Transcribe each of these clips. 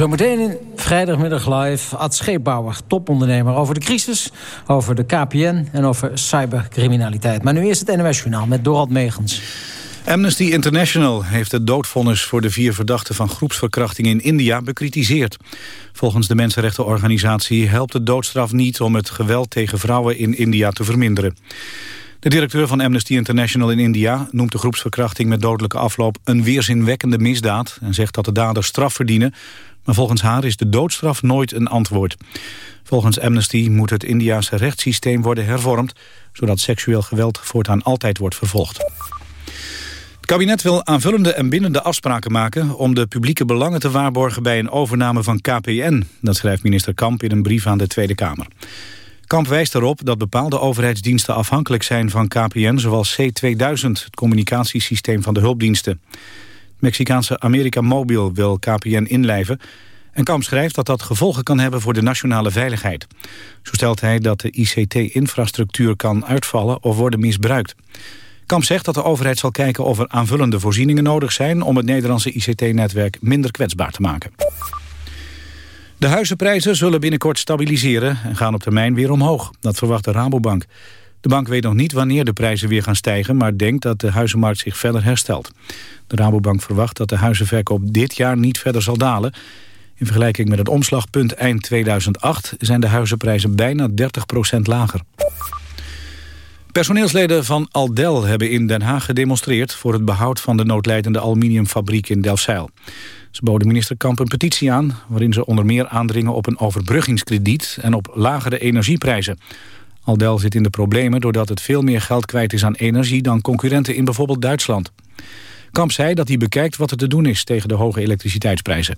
Zometeen in vrijdagmiddag live Ad Scheepbouwer, topondernemer... over de crisis, over de KPN en over cybercriminaliteit. Maar nu eerst het NOS-journaal met Dorald Megens. Amnesty International heeft het doodvonnis voor de vier verdachten van groepsverkrachting in India bekritiseerd. Volgens de mensenrechtenorganisatie helpt de doodstraf niet om het geweld tegen vrouwen in India te verminderen. De directeur van Amnesty International in India noemt de groepsverkrachting met dodelijke afloop een weerzinwekkende misdaad en zegt dat de daders straf verdienen, maar volgens haar is de doodstraf nooit een antwoord. Volgens Amnesty moet het Indiase rechtssysteem worden hervormd, zodat seksueel geweld voortaan altijd wordt vervolgd. Het kabinet wil aanvullende en bindende afspraken maken... om de publieke belangen te waarborgen bij een overname van KPN. Dat schrijft minister Kamp in een brief aan de Tweede Kamer. Kamp wijst erop dat bepaalde overheidsdiensten afhankelijk zijn van KPN... zoals C2000, het communicatiesysteem van de hulpdiensten. Mexicaanse America Mobil wil KPN inlijven... En Kamp schrijft dat dat gevolgen kan hebben voor de nationale veiligheid. Zo stelt hij dat de ICT-infrastructuur kan uitvallen of worden misbruikt. Kamp zegt dat de overheid zal kijken of er aanvullende voorzieningen nodig zijn... om het Nederlandse ICT-netwerk minder kwetsbaar te maken. De huizenprijzen zullen binnenkort stabiliseren en gaan op termijn weer omhoog. Dat verwacht de Rabobank. De bank weet nog niet wanneer de prijzen weer gaan stijgen... maar denkt dat de huizenmarkt zich verder herstelt. De Rabobank verwacht dat de huizenverkoop dit jaar niet verder zal dalen. In vergelijking met het omslagpunt eind 2008... zijn de huizenprijzen bijna 30% lager. Personeelsleden van Aldel hebben in Den Haag gedemonstreerd... voor het behoud van de noodlijdende aluminiumfabriek in Delfzijl. Ze boden minister Kamp een petitie aan... waarin ze onder meer aandringen op een overbruggingskrediet... en op lagere energieprijzen. Aldel zit in de problemen doordat het veel meer geld kwijt is aan energie... dan concurrenten in bijvoorbeeld Duitsland. Kamp zei dat hij bekijkt wat er te doen is tegen de hoge elektriciteitsprijzen.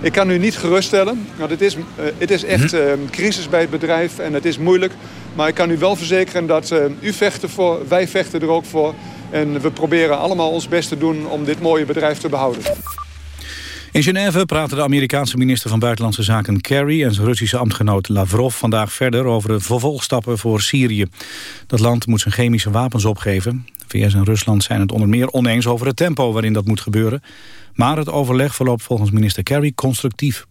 Ik kan u niet geruststellen, want het is, uh, het is echt uh, crisis bij het bedrijf en het is moeilijk. Maar ik kan u wel verzekeren dat uh, u vecht ervoor, wij vechten er ook voor. En we proberen allemaal ons best te doen om dit mooie bedrijf te behouden. In Genève praten de Amerikaanse minister van Buitenlandse Zaken Kerry... en zijn Russische ambtgenoot Lavrov vandaag verder over de vervolgstappen voor Syrië. Dat land moet zijn chemische wapens opgeven. VS en Rusland zijn het onder meer oneens over het tempo waarin dat moet gebeuren. Maar het overleg verloopt volgens minister Kerry constructief.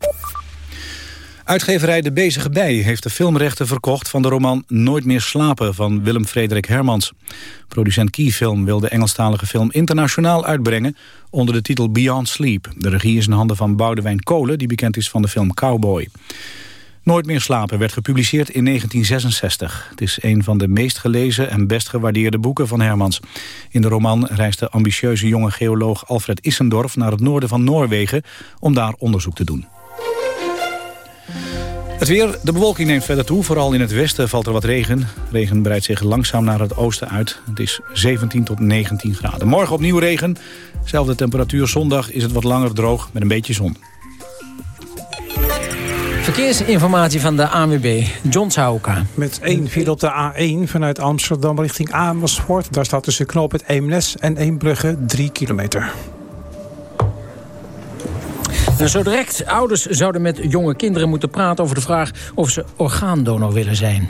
Uitgeverij De Bezige Bij heeft de filmrechten verkocht van de roman Nooit meer slapen van Willem Frederik Hermans. Producent Keyfilm wil de Engelstalige film internationaal uitbrengen onder de titel Beyond Sleep. De regie is in handen van Boudewijn Kolen, die bekend is van de film Cowboy. Nooit meer slapen werd gepubliceerd in 1966. Het is een van de meest gelezen en best gewaardeerde boeken van Hermans. In de roman reist de ambitieuze jonge geoloog Alfred Issendorf naar het noorden van Noorwegen om daar onderzoek te doen. Het weer, de bewolking neemt verder toe. Vooral in het westen valt er wat regen. Regen breidt zich langzaam naar het oosten uit. Het is 17 tot 19 graden. Morgen opnieuw regen. Zelfde temperatuur. Zondag is het wat langer droog met een beetje zon. Verkeersinformatie van de ANWB, John Sauka. Met één file op de A1 vanuit Amsterdam richting Amersfoort. Daar staat tussen knoop het Eemnes en Eembrugge 3 kilometer. Zo direct, ouders zouden met jonge kinderen moeten praten over de vraag of ze orgaandonor willen zijn.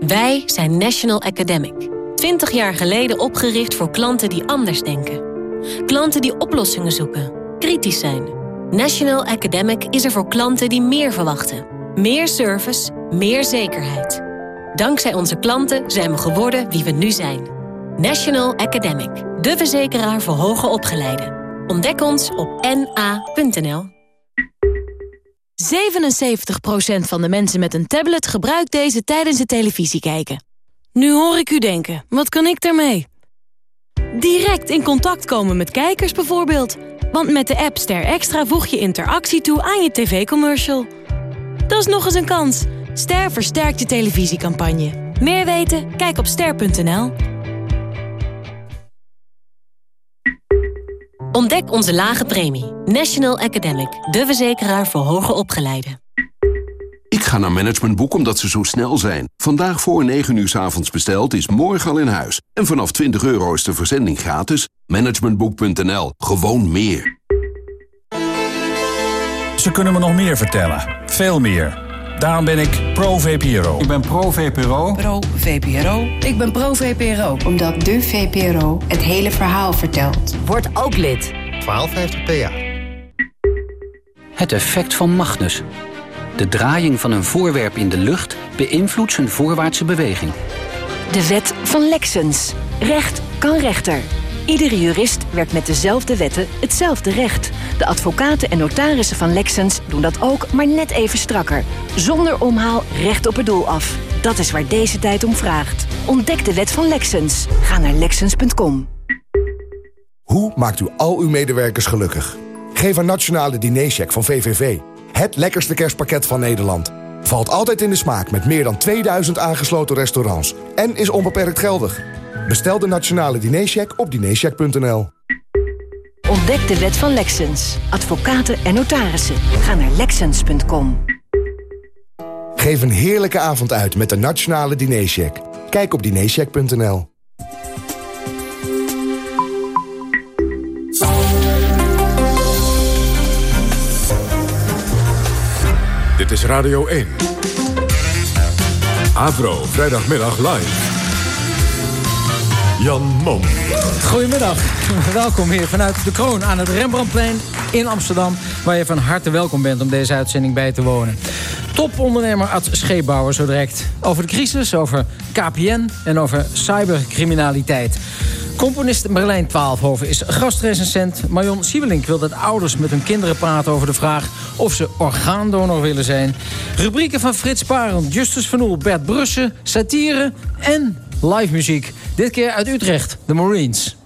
Wij zijn National Academic. 20 jaar geleden opgericht voor klanten die anders denken. Klanten die oplossingen zoeken, kritisch zijn. National Academic is er voor klanten die meer verwachten. Meer service, meer zekerheid. Dankzij onze klanten zijn we geworden wie we nu zijn. National Academic, de verzekeraar voor hoger opgeleiden. Ontdek ons op na.nl. 77% van de mensen met een tablet gebruikt deze tijdens het televisie kijken. Nu hoor ik u denken, wat kan ik daarmee? Direct in contact komen met kijkers bijvoorbeeld. Want met de app Ster Extra voeg je interactie toe aan je tv-commercial. Dat is nog eens een kans. Ster versterkt je televisiecampagne. Meer weten? Kijk op ster.nl. Ontdek onze lage premie. National Academic, de verzekeraar voor hoger opgeleiden. Ik ga naar Managementboek omdat ze zo snel zijn. Vandaag voor 9 uur s avonds besteld is morgen al in huis. En vanaf 20 euro is de verzending gratis. Managementboek.nl. Gewoon meer. Ze kunnen me nog meer vertellen. Veel meer. Daarom ben ik pro-VPRO. Ik ben pro-VPRO. Pro-VPRO. Ik ben pro-VPRO. Omdat de VPRO het hele verhaal vertelt. Word ook lid. 1250 PA. Het effect van Magnus. De draaiing van een voorwerp in de lucht beïnvloedt zijn voorwaartse beweging. De wet van Lexens. Recht kan rechter. Iedere jurist werkt met dezelfde wetten hetzelfde recht. De advocaten en notarissen van Lexens doen dat ook, maar net even strakker. Zonder omhaal recht op het doel af. Dat is waar deze tijd om vraagt. Ontdek de wet van Lexens. Ga naar Lexens.com. Hoe maakt u al uw medewerkers gelukkig? Geef een nationale dinercheck van VVV. Het lekkerste kerstpakket van Nederland. Valt altijd in de smaak met meer dan 2000 aangesloten restaurants. En is onbeperkt geldig. Bestel de nationale dinercheck op dinercheck.nl. Ontdek de wet van Lexens. Advocaten en notarissen. Ga naar Lexens.com. Geef een heerlijke avond uit met de nationale dinercheck. Kijk op dinercheck.nl. Dit is Radio 1. Avro, vrijdagmiddag live. Jan Mom. Goedemiddag, welkom hier vanuit de Kroon aan het Rembrandtplein in Amsterdam... waar je van harte welkom bent om deze uitzending bij te wonen. Topondernemer Ad Scheepbouwer zo direct over de crisis, over KPN en over cybercriminaliteit. Componist Merlijn Twaalfhoven is gastrecensent. Marion Siebelink wil dat ouders met hun kinderen praten over de vraag... of ze orgaandonor willen zijn. Rubrieken van Frits Parent, Justus Van Oel, Bert Brussen, satire en live muziek. Dit keer uit Utrecht, de Marines.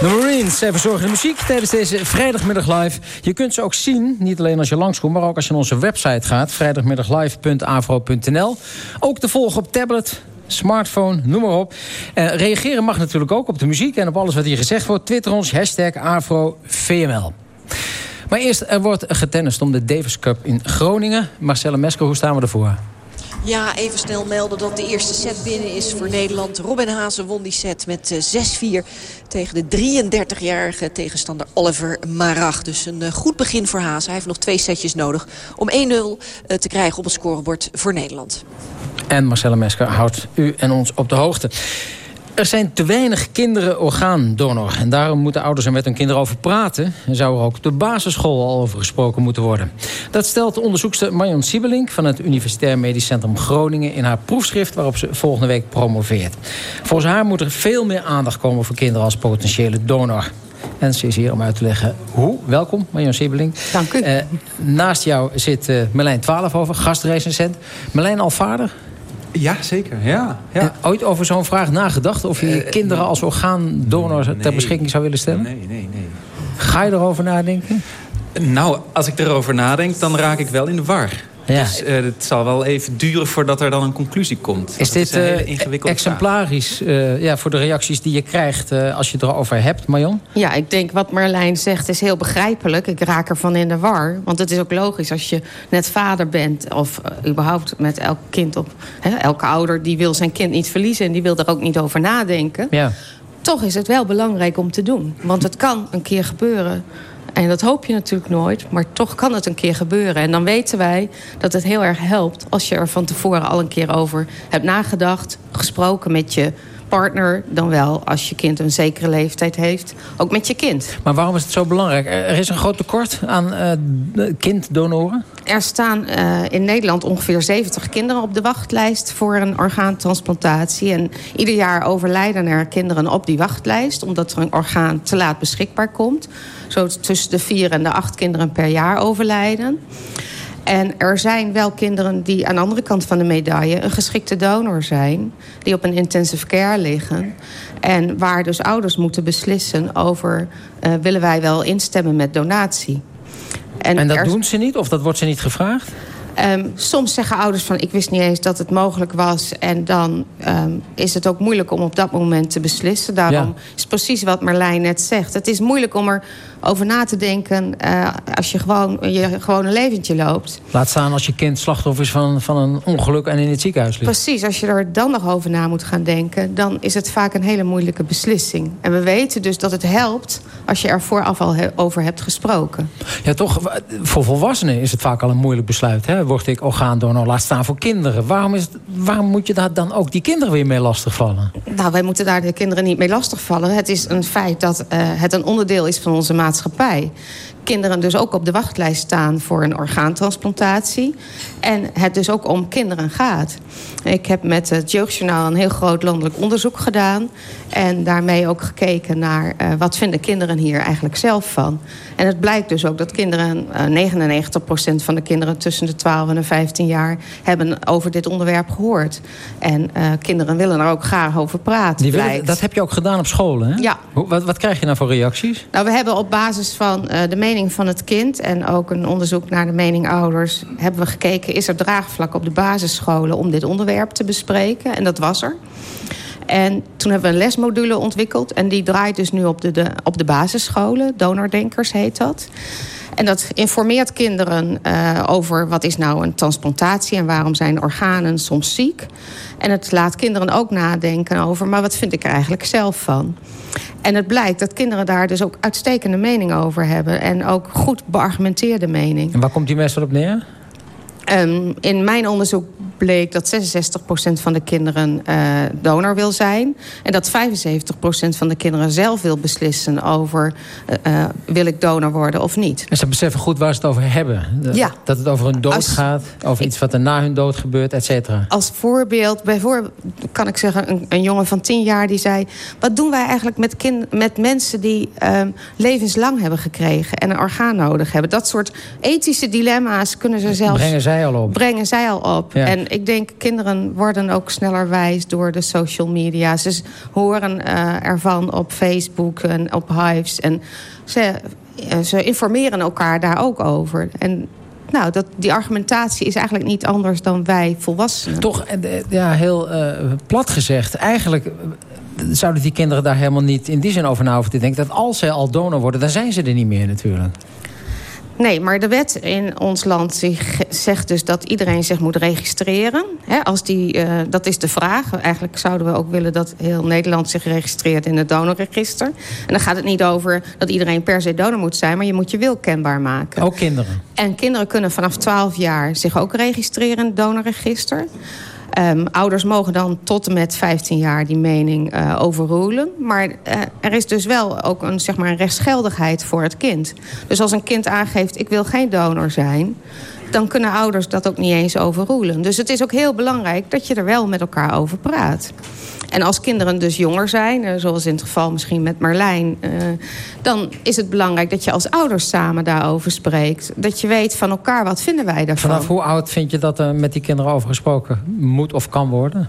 De Marines, verzorgen de muziek tijdens deze vrijdagmiddag live. Je kunt ze ook zien, niet alleen als je langskomt... maar ook als je naar onze website gaat, vrijdagmiddaglive.avro.nl. Ook te volgen op tablet, smartphone, noem maar op. Uh, reageren mag natuurlijk ook op de muziek en op alles wat hier gezegd wordt. Twitter ons, hashtag AfroVML. Maar eerst, er wordt getennist om de Davis Cup in Groningen. Marcelle Mesker, hoe staan we ervoor? Ja, even snel melden dat de eerste set binnen is voor Nederland. Robin Hazen won die set met 6-4 tegen de 33-jarige tegenstander Oliver Marag. Dus een goed begin voor Hazen. Hij heeft nog twee setjes nodig om 1-0 te krijgen op het scorebord voor Nederland. En Marcelle Mesker houdt u en ons op de hoogte. Er zijn te weinig kinderen orgaandonor. En daarom moeten ouders er met hun kinderen over praten. En zou er ook op de basisschool al over gesproken moeten worden. Dat stelt onderzoekster Marion Siebelink... van het Universitair Medisch Centrum Groningen... in haar proefschrift waarop ze volgende week promoveert. Volgens haar moet er veel meer aandacht komen voor kinderen als potentiële donor. En ze is hier om uit te leggen hoe. Welkom, Marion Siebelink. Dank u. Uh, naast jou zit uh, Merlijn Twaalfhoven, gastrecensent. Merlijn al vader? Ja, zeker. Ja, ja. En ooit over zo'n vraag nagedacht? Of je uh, kinderen als orgaandonor nee, ter beschikking zou willen stellen? Nee, nee, nee. Ga je erover nadenken? Nou, als ik erover nadenk, dan raak ik wel in de war. Ja. Dus uh, het zal wel even duren voordat er dan een conclusie komt. Is dit uh, exemplarisch uh, ja, voor de reacties die je krijgt als je het erover hebt, Marion? Ja, ik denk wat Marlijn zegt is heel begrijpelijk. Ik raak ervan in de war. Want het is ook logisch als je net vader bent... of überhaupt met elk kind op... Hè, elke ouder die wil zijn kind niet verliezen... en die wil er ook niet over nadenken. Ja. Toch is het wel belangrijk om te doen. Want het kan een keer gebeuren en dat hoop je natuurlijk nooit, maar toch kan het een keer gebeuren. En dan weten wij dat het heel erg helpt als je er van tevoren al een keer over hebt nagedacht, gesproken met je partner dan wel als je kind een zekere leeftijd heeft. Ook met je kind. Maar waarom is het zo belangrijk? Er is een groot tekort aan uh, kinddonoren? Er staan uh, in Nederland ongeveer 70 kinderen op de wachtlijst voor een orgaantransplantatie. En ieder jaar overlijden er kinderen op die wachtlijst... omdat er een orgaan te laat beschikbaar komt. Zo tussen de vier en de acht kinderen per jaar overlijden. En er zijn wel kinderen die aan de andere kant van de medaille... een geschikte donor zijn, die op een intensive care liggen... en waar dus ouders moeten beslissen over... Uh, willen wij wel instemmen met donatie. En, en dat er... doen ze niet? Of dat wordt ze niet gevraagd? Um, soms zeggen ouders van ik wist niet eens dat het mogelijk was. En dan um, is het ook moeilijk om op dat moment te beslissen. Daarom ja. is precies wat Marlijn net zegt. Het is moeilijk om er over na te denken uh, als je gewoon je gewone leventje loopt. Laat staan als je kind slachtoffer is van, van een ongeluk en in het ziekenhuis ligt. Precies, als je er dan nog over na moet gaan denken... dan is het vaak een hele moeilijke beslissing. En we weten dus dat het helpt als je er vooraf al over hebt gesproken. Ja, toch, voor volwassenen is het vaak al een moeilijk besluit. Hè? Word ik orgaandonor, laat staan voor kinderen. Waarom, is waarom moet je daar dan ook die kinderen weer mee lastigvallen? Nou, wij moeten daar de kinderen niet mee lastigvallen. Het is een feit dat uh, het een onderdeel is van onze maatschappij. Kinderen dus ook op de wachtlijst staan voor een orgaantransplantatie. En het dus ook om kinderen gaat. Ik heb met het Jeugdjournaal een heel groot landelijk onderzoek gedaan. En daarmee ook gekeken naar uh, wat vinden kinderen hier eigenlijk zelf van. En het blijkt dus ook dat kinderen, uh, 99% van de kinderen tussen de 12 en de 15 jaar... hebben over dit onderwerp gehoord. En uh, kinderen willen er ook graag over praten. Die willen, dat heb je ook gedaan op scholen, hè? Ja. Hoe, wat, wat krijg je nou voor reacties? Nou, we hebben op basis van de mening van het kind... en ook een onderzoek naar de mening ouders... hebben we gekeken, is er draagvlak op de basisscholen... om dit onderwerp te bespreken? En dat was er. En toen hebben we een lesmodule ontwikkeld. En die draait dus nu op de, de, op de basisscholen. Donordenkers heet dat. En dat informeert kinderen uh, over wat is nou een transplantatie... en waarom zijn organen soms ziek. En het laat kinderen ook nadenken over... maar wat vind ik er eigenlijk zelf van? En het blijkt dat kinderen daar dus ook uitstekende mening over hebben... en ook goed beargumenteerde mening. En waar komt die meestal op neer? Um, in mijn onderzoek bleek dat 66% van de kinderen uh, donor wil zijn. En dat 75% van de kinderen zelf wil beslissen over... Uh, wil ik donor worden of niet. En ze beseffen goed waar ze het over hebben. De, ja. Dat het over hun dood als, gaat, over iets wat er na hun dood gebeurt, et cetera. Als voorbeeld, bijvoorbeeld kan ik zeggen... Een, een, jongen van 10 jaar die zei... wat doen wij eigenlijk met, kind, met mensen die uh, levenslang hebben gekregen... en een orgaan nodig hebben? Dat soort ethische dilemma's kunnen ze zelfs... Brengen zij al op. Brengen zij al op. Ja. En ik denk, kinderen worden ook sneller wijs door de social media. Ze horen uh, ervan op Facebook en op Hives. En ze, uh, ze informeren elkaar daar ook over. En nou, dat, die argumentatie is eigenlijk niet anders dan wij volwassenen. Toch, ja, heel plat gezegd. Eigenlijk zouden die kinderen daar helemaal niet in die zin over na hoeven te denken... dat als zij al donor worden, dan zijn ze er niet meer natuurlijk. Nee, maar de wet in ons land zegt dus dat iedereen zich moet registreren. He, als die, uh, dat is de vraag. Eigenlijk zouden we ook willen dat heel Nederland zich registreert in het donorregister. En dan gaat het niet over dat iedereen per se donor moet zijn... maar je moet je wil kenbaar maken. Ook kinderen? En kinderen kunnen vanaf 12 jaar zich ook registreren in het donorregister. Um, ouders mogen dan tot en met 15 jaar die mening uh, overroelen. Maar uh, er is dus wel ook een, zeg maar, een rechtsgeldigheid voor het kind. Dus als een kind aangeeft, ik wil geen donor zijn... dan kunnen ouders dat ook niet eens overroelen. Dus het is ook heel belangrijk dat je er wel met elkaar over praat. En als kinderen dus jonger zijn, uh, zoals in het geval misschien met Marlijn... Uh, dan is het belangrijk dat je als ouders samen daarover spreekt. Dat je weet van elkaar, wat vinden wij daarvan? Vanaf hoe oud vind je dat er met die kinderen over gesproken moet of kan worden?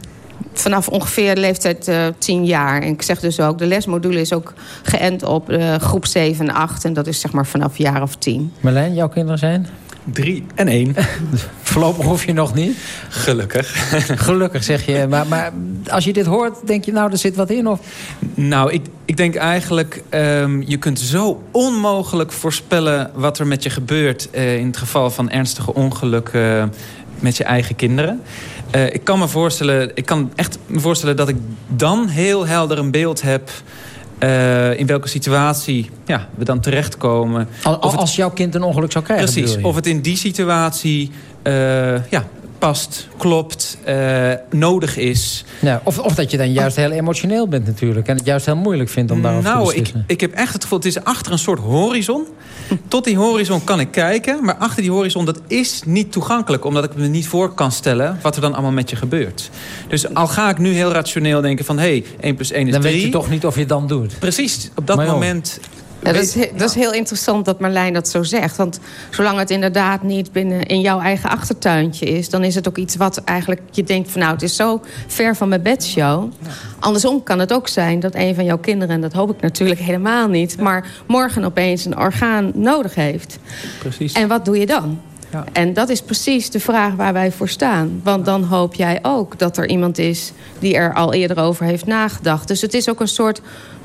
Vanaf ongeveer de leeftijd uh, 10 jaar. En ik zeg dus ook, de lesmodule is ook geënt op uh, groep 7 en 8. En dat is zeg maar vanaf jaar of 10. Marlijn, jouw kinderen zijn? Drie en één. Voorlopig hoef je nog niet? Gelukkig. Gelukkig zeg je. Maar, maar als je dit hoort, denk je nou, er zit wat in? Of? Nou, ik, ik denk eigenlijk... Um, je kunt zo onmogelijk voorspellen wat er met je gebeurt... Uh, in het geval van ernstige ongelukken uh, met je eigen kinderen. Uh, ik kan me voorstellen, ik kan echt me voorstellen dat ik dan heel helder een beeld heb... Uh, in welke situatie ja, we dan terechtkomen. Als, als jouw kind een ongeluk zou krijgen? Precies, of het in die situatie uh, ja, past, klopt, uh, nodig is. Ja, of, of dat je dan juist heel emotioneel bent natuurlijk. En het juist heel moeilijk vindt om daarover nou, te beslissen. Ik, ik heb echt het gevoel, het is achter een soort horizon. Tot die horizon kan ik kijken. Maar achter die horizon, dat is niet toegankelijk. Omdat ik me niet voor kan stellen wat er dan allemaal met je gebeurt. Dus al ga ik nu heel rationeel denken van... hé, hey, 1 plus 1 is dan 3. weet je toch niet of je het dan doet. Precies, op dat moment... Ja, dat, is, dat is heel interessant dat Marlijn dat zo zegt. Want zolang het inderdaad niet binnen in jouw eigen achtertuintje is... dan is het ook iets wat eigenlijk je denkt van... nou, het is zo ver van mijn bedshow. Andersom kan het ook zijn dat een van jouw kinderen... en dat hoop ik natuurlijk helemaal niet... maar morgen opeens een orgaan nodig heeft. Precies. En wat doe je dan? Ja. En dat is precies de vraag waar wij voor staan. Want dan hoop jij ook dat er iemand is die er al eerder over heeft nagedacht. Dus het is ook een soort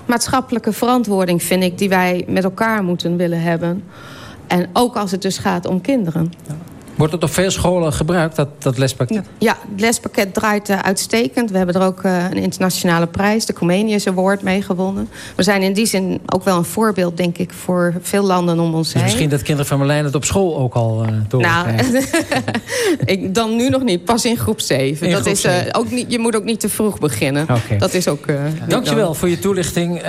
maatschappelijke verantwoording, vind ik... die wij met elkaar moeten willen hebben. En ook als het dus gaat om kinderen. Wordt het op veel scholen gebruikt, dat, dat lespakket? Ja, het lespakket draait uh, uitstekend. We hebben er ook uh, een internationale prijs, de Comenius Award, mee gewonnen. We zijn in die zin ook wel een voorbeeld, denk ik, voor veel landen om ons dus heen. misschien dat kinderen van Marlijn het op school ook al uh, door Nou, ik, dan nu nog niet, pas in groep 7. In dat groep is, ook niet, je moet ook niet te vroeg beginnen. Okay. Dat is ook... Dankjewel dan. voor je toelichting.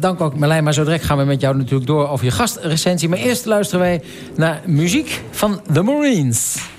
dank ook Marlijn, maar zo direct gaan we met jou natuurlijk door over je gastrecensie. Maar eerst luisteren wij naar muziek van The Marines. Of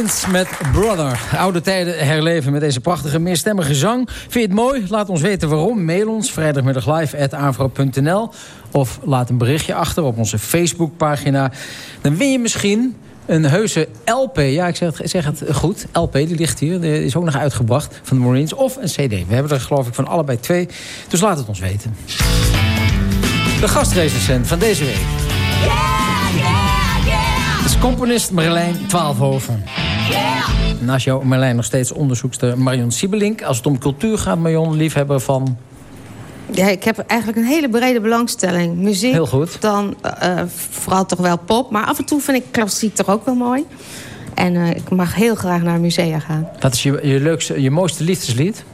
Marines met Brother. Oude tijden herleven met deze prachtige meerstemmige zang. Vind je het mooi? Laat ons weten waarom. Mail ons vrijdagmiddag live.avro.nl Of laat een berichtje achter op onze Facebookpagina. Dan win je misschien een heuse LP. Ja, ik zeg het, zeg het goed. LP, die ligt hier. Die is ook nog uitgebracht van de Marines. Of een CD. We hebben er geloof ik van allebei twee. Dus laat het ons weten. De gastrecensent van deze week. is componist Marjolein Twaalfhoven. Naast jou, Marjolein, nog steeds onderzoekster Marion Siebelink. Als het om cultuur gaat, Marion, liefhebber van... Ja, ik heb eigenlijk een hele brede belangstelling. Muziek, Heel goed. dan eh, vooral toch wel pop. Maar af en toe vind ik klassiek toch ook wel mooi. En eh, ik mag heel graag naar musea gaan. Wat is je, je leukste, je mooiste liefdeslied?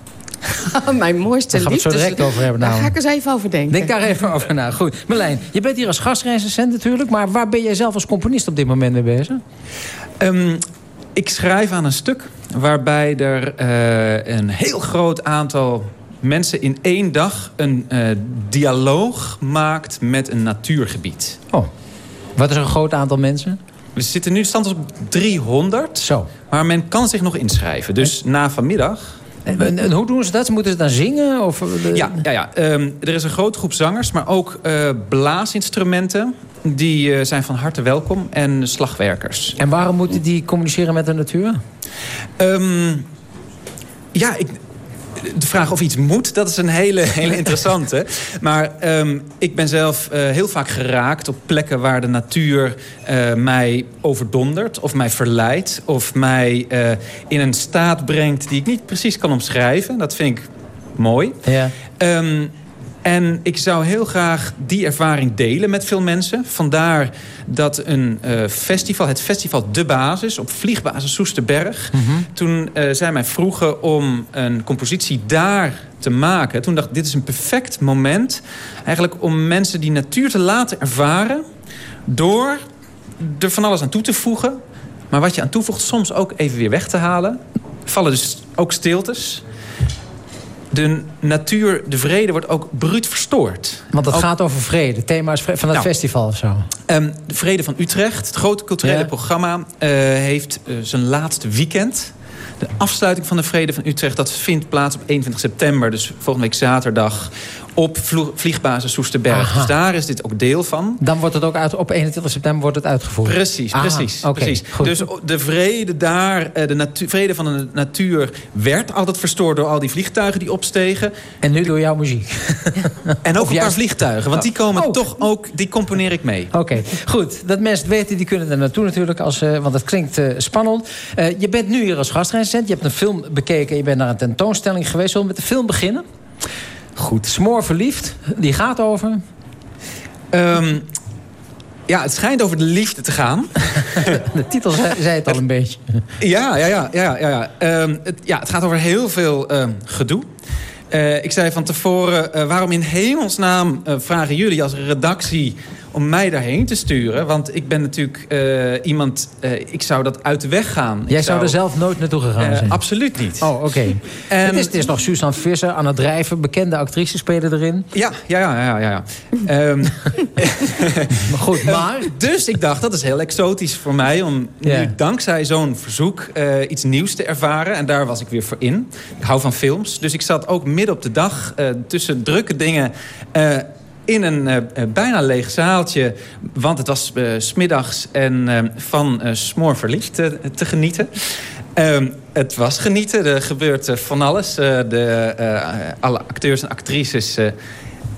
Mijn mooiste Daar gaan we het zo direct over hebben, Daar nou. ga ik eens even over denken. Denk daar even over na. Goed. Marlijn, je bent hier als gastrecensent natuurlijk. Maar waar ben jij zelf als componist op dit moment mee bezig? Ehm, ik schrijf aan een stuk waarbij er eh, een heel groot aantal mensen in één dag een eh, dialoog maakt met een natuurgebied. Oh, wat is een groot aantal mensen? We zitten nu stand op 300. Zo. Maar men kan zich nog inschrijven. Dus na vanmiddag En, en- en hoe doen ze dat? Moeten ze dan zingen? Of, eh, Ja, ja, ja. Ehm, er is een grote groep zangers, maar ook eh, blaasinstrumenten. Die eh, zijn van harte welkom. En slagwerkers. En waarom moeten die communiceren met de natuur? Ehm, ja, ik, de vraag of iets moet, dat is een hele, hele interessante. Maar ehm, ik ben zelf eh, heel vaak geraakt op plekken waar de natuur eh, mij overdondert... of mij verleidt, of mij eh, in een staat brengt die ik niet precies kan omschrijven. Dat vind ik mooi. Ja. Ehm, en ik zou heel graag die ervaring delen met veel mensen. Vandaar dat een eh, festival, het festival De Basis... op vliegbasis Soesterberg... toen eh, zij mij vroegen om een compositie daar te maken... toen dacht ik, dit is een perfect moment... eigenlijk om mensen die natuur te laten ervaren... door er van alles aan toe te voegen. Maar wat je aan toevoegt, soms ook even weer weg te halen. Vallen dus ook stiltes de natuur, de vrede wordt ook bruut verstoord. Want het Ook, gaat over vrede. Het thema is van het Nou. festival of zo. ehm, de Vrede van Utrecht, het grote culturele Ja. programma... eh, heeft eh, zijn laatste weekend. De afsluiting van de Vrede van Utrecht... dat vindt plaats op 21 september, dus volgende week zaterdag... op vliegbasis Soesterberg. Aha. Dus daar is dit ook deel van. Dan wordt het ook uit, op 21 september wordt het uitgevoerd. Precies, Aha, precies. precies. goed. Dus de vrede daar, eh, de vrede van de natuur... werd altijd verstoord door al die vliegtuigen die opstegen. En nu door jouw muziek. En ook Of een paar juist- vliegtuigen, want die komen Oh. toch ook... die componeer ik mee. Oké, goed. Dat mensen het weten, die kunnen er naartoe natuurlijk. Als, eh, want het klinkt eh, spannend. Je bent nu hier als gastrecensent. Je hebt een film bekeken. Je bent naar een tentoonstelling geweest. Zullen we met de film beginnen? Goed. Smoor verliefd. Die gaat over... Ehm, ja, het schijnt over de liefde te gaan. De titel zei, het al een beetje. Ja, ja, ja. ja, ja, ja. Ehm, het, ja het gaat over heel veel ehm, gedoe. Eh, ik zei van tevoren, eh, waarom in hemelsnaam eh, vragen jullie als redactie om mij daarheen te sturen? Want ik ben natuurlijk eh, iemand, eh, ik zou dat uit de weg gaan. Jij zou er zelf nooit naartoe gegaan Eh, zijn? absoluut niet. Oh, oké. En- Het, is, het is nog Suzanne Visser, Anna Drijven. Bekende actrices spelen erin. Ja, ja, ja, ja, ja. ja. Ehm, Maar goed, maar... Dus ik dacht, dat is heel exotisch voor mij... om Ja. nu dankzij zo'n verzoek iets nieuws te ervaren. En daar was ik weer voor in. Ik hou van films. Dus ik zat ook midden op de dag tussen drukke dingen... in een eh, eh, bijna leeg zaaltje. Want het was eh, smiddags en van smoor verliefd te, te genieten. Ehm, het was genieten. Er gebeurt van alles. De, alle acteurs en actrices...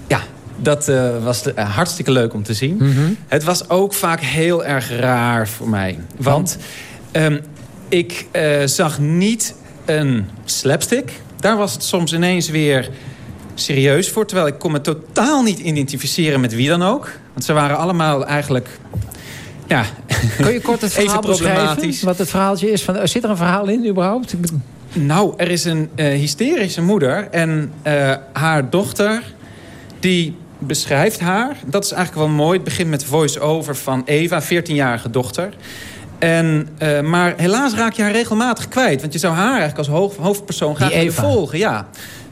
ja, dat was hartstikke leuk om te zien. Mhm. Het was ook vaak heel erg raar voor mij. Want ehm, ik zag niet een slapstick. Daar was het soms ineens weer serieus voor. Terwijl ik kon me totaal niet identificeren met wie dan ook. Want ze waren allemaal eigenlijk... Ja, Kun je kort het verhaal beschrijven? Wat het verhaaltje is? Van, zit er een verhaal in überhaupt? Nou, er is een eh, hysterische moeder en eh, haar dochter die beschrijft haar. Dat is eigenlijk wel mooi. Het begint met voice-over van Eva, 14-jarige dochter. En, eh, maar helaas raak je haar regelmatig kwijt. Want je zou haar eigenlijk als hoofd- hoofdpersoon graag willen volgen. Ja,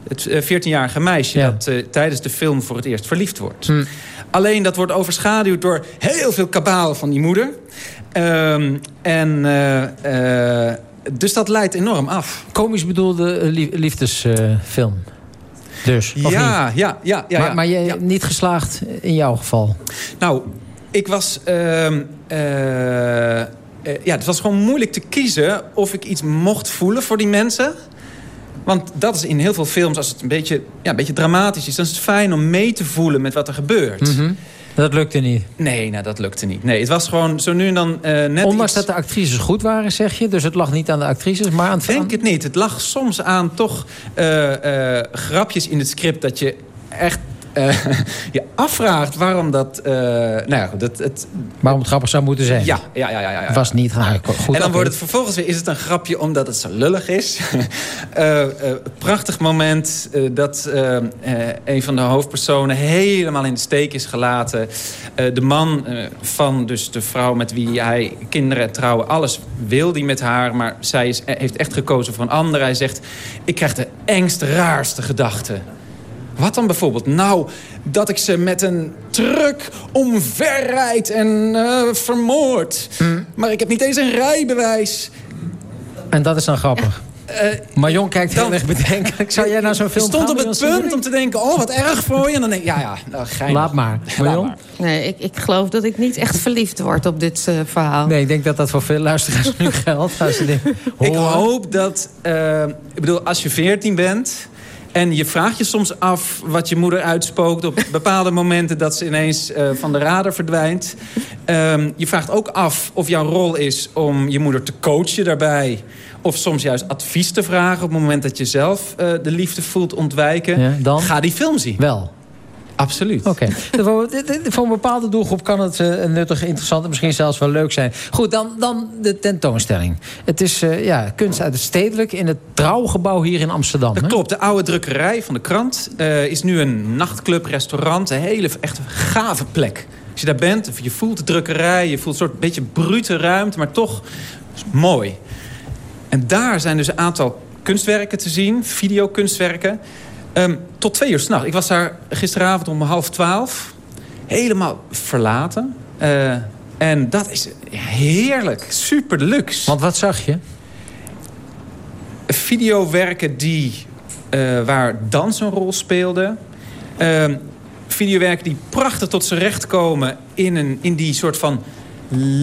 het eh, 14-jarige meisje Ja. dat eh, tijdens de film voor het eerst verliefd wordt. Hm. Alleen dat wordt overschaduwd door heel veel kabaal van die moeder. Ehm, en eh, eh, dus dat leidt enorm af. Komisch bedoelde eh, lief- liefdesfilm. dus, of ja, niet? ja, ja, ja, maar maar je Ja. niet geslaagd in jouw geval? Nou, ik was... ehm, eh, eh, ja, het was gewoon moeilijk te kiezen of ik iets mocht voelen voor die mensen. Want dat is in heel veel films, als het een beetje, ja, een beetje dramatisch is... dan is het fijn om mee te voelen met wat er gebeurt. Mhm. Dat lukte niet. Nee, nou, dat lukte niet. Nee, het was gewoon zo nu en dan eh, net Ondanks iets... dat de actrices goed waren, zeg je. Dus het lag niet aan de actrices, maar aan het... Ik denk het niet. Het lag soms aan toch eh, eh, grapjes in het script... dat je echt eh, je afvraagt waarom dat... eh, nou ja, goed, het, Waarom het grappig zou moeten zijn. ja, ja, ja, ja, ja. Was niet. Nou, goed, en dan wordt het vervolgens weer, is het een grapje omdat het zo lullig is. Eh, prachtig moment dat een van de hoofdpersonen helemaal in de steek is gelaten. De man van dus de vrouw met wie hij kinderen trouwen, alles wil die met haar. Maar zij is, heeft echt gekozen voor een ander. Hij zegt, ik krijg de engst raarste gedachten. Wat dan bijvoorbeeld? Nou, dat ik ze met een truck omverrijd en eh, vermoord. Maar ik heb niet eens een rijbewijs. En dat is dan grappig. Marion kijkt heel erg bedenkelijk. Zou jij nou zo'n Je film stond op het punt om te denken, oh, wat erg voor je. En dan denk ik, ja, ja, nou, geinig. Laat maar. Marion? Nee, ik, ik geloof dat ik niet echt verliefd word op dit eh, verhaal. Nee, ik denk dat dat voor veel luisteraars nu geldt. Als ze dit Ik hoop dat, eh, ik bedoel, als je 14 bent... en je vraagt je soms af wat je moeder uitspookt... op bepaalde momenten dat ze ineens eh, van de radar verdwijnt. Ehm, je vraagt ook af of jouw rol is om je moeder te coachen daarbij... of soms juist advies te vragen op het moment dat je zelf eh, de liefde voelt ontwijken. Ja, dan? Ga die film zien. Wel. Absoluut. Oké. Voor voor een bepaalde doelgroep kan het eh, nuttig, interessant en misschien zelfs wel leuk zijn. Goed, dan, dan de tentoonstelling. Het is eh, ja, kunst uit het stedelijk in het Trouwgebouw hier in Amsterdam. Dat hè? klopt. De oude drukkerij van de krant eh, is nu een nachtclub, restaurant. Een hele echt gave plek. Als je daar bent, je voelt de drukkerij, je voelt een soort beetje brute ruimte, maar toch mooi. En daar zijn dus een aantal kunstwerken te zien, videokunstwerken. Ehm, tot twee uur s'nachts. Ik was daar gisteravond om half twaalf. Helemaal verlaten. Eh, en dat is heerlijk. Super luxe. Want wat zag je? Videowerken die, eh, waar dans een rol speelde. Ehm, videowerken die prachtig tot zijn recht komen... In, een, in die soort van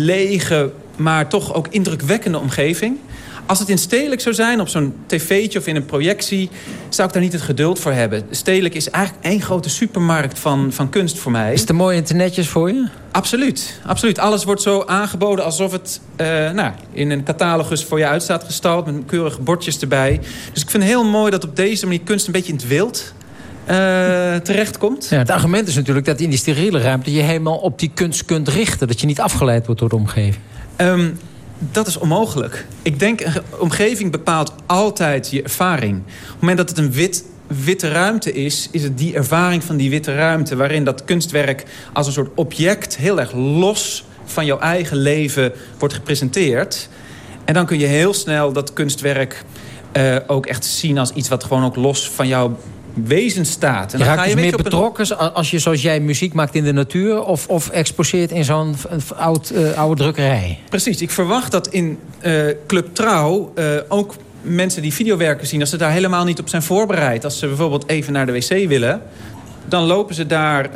lege, maar toch ook indrukwekkende omgeving. Als het in stedelijk zou zijn, op zo'n tv'tje of in een projectie... zou ik daar niet het geduld voor hebben. Stedelijk is eigenlijk één grote supermarkt van, van kunst voor mij. Is het een mooi internetjes voor je? Absoluut, absoluut. Alles wordt zo aangeboden alsof het eh, nou, in een catalogus voor je uit staat gestald... met keurige bordjes erbij. Dus ik vind het heel mooi dat op deze manier kunst een beetje in het wild eh, terechtkomt. Ja, het argument is natuurlijk dat in die steriele ruimte... je helemaal op die kunst kunt richten. Dat je niet afgeleid wordt door de omgeving. Ehm, dat is onmogelijk. Ik denk, een ge- omgeving bepaalt altijd je ervaring. Op het moment dat het een wit, witte ruimte is... is het die ervaring van die witte ruimte... waarin dat kunstwerk als een soort object... heel erg los van jouw eigen leven wordt gepresenteerd. En dan kun je heel snel dat kunstwerk eh, ook echt zien... als iets wat gewoon ook los van jouw wezen staat. En Je dan raakt dus een meer een- betrokken als je zoals jij muziek maakt in de natuur... of, of exposeert in zo'n oud, eh, oude drukkerij. Precies, ik verwacht dat in eh, Club Trouw eh, ook mensen die videowerken zien... als ze daar helemaal niet op zijn voorbereid. Als ze bijvoorbeeld even naar de wc willen... dan lopen ze daar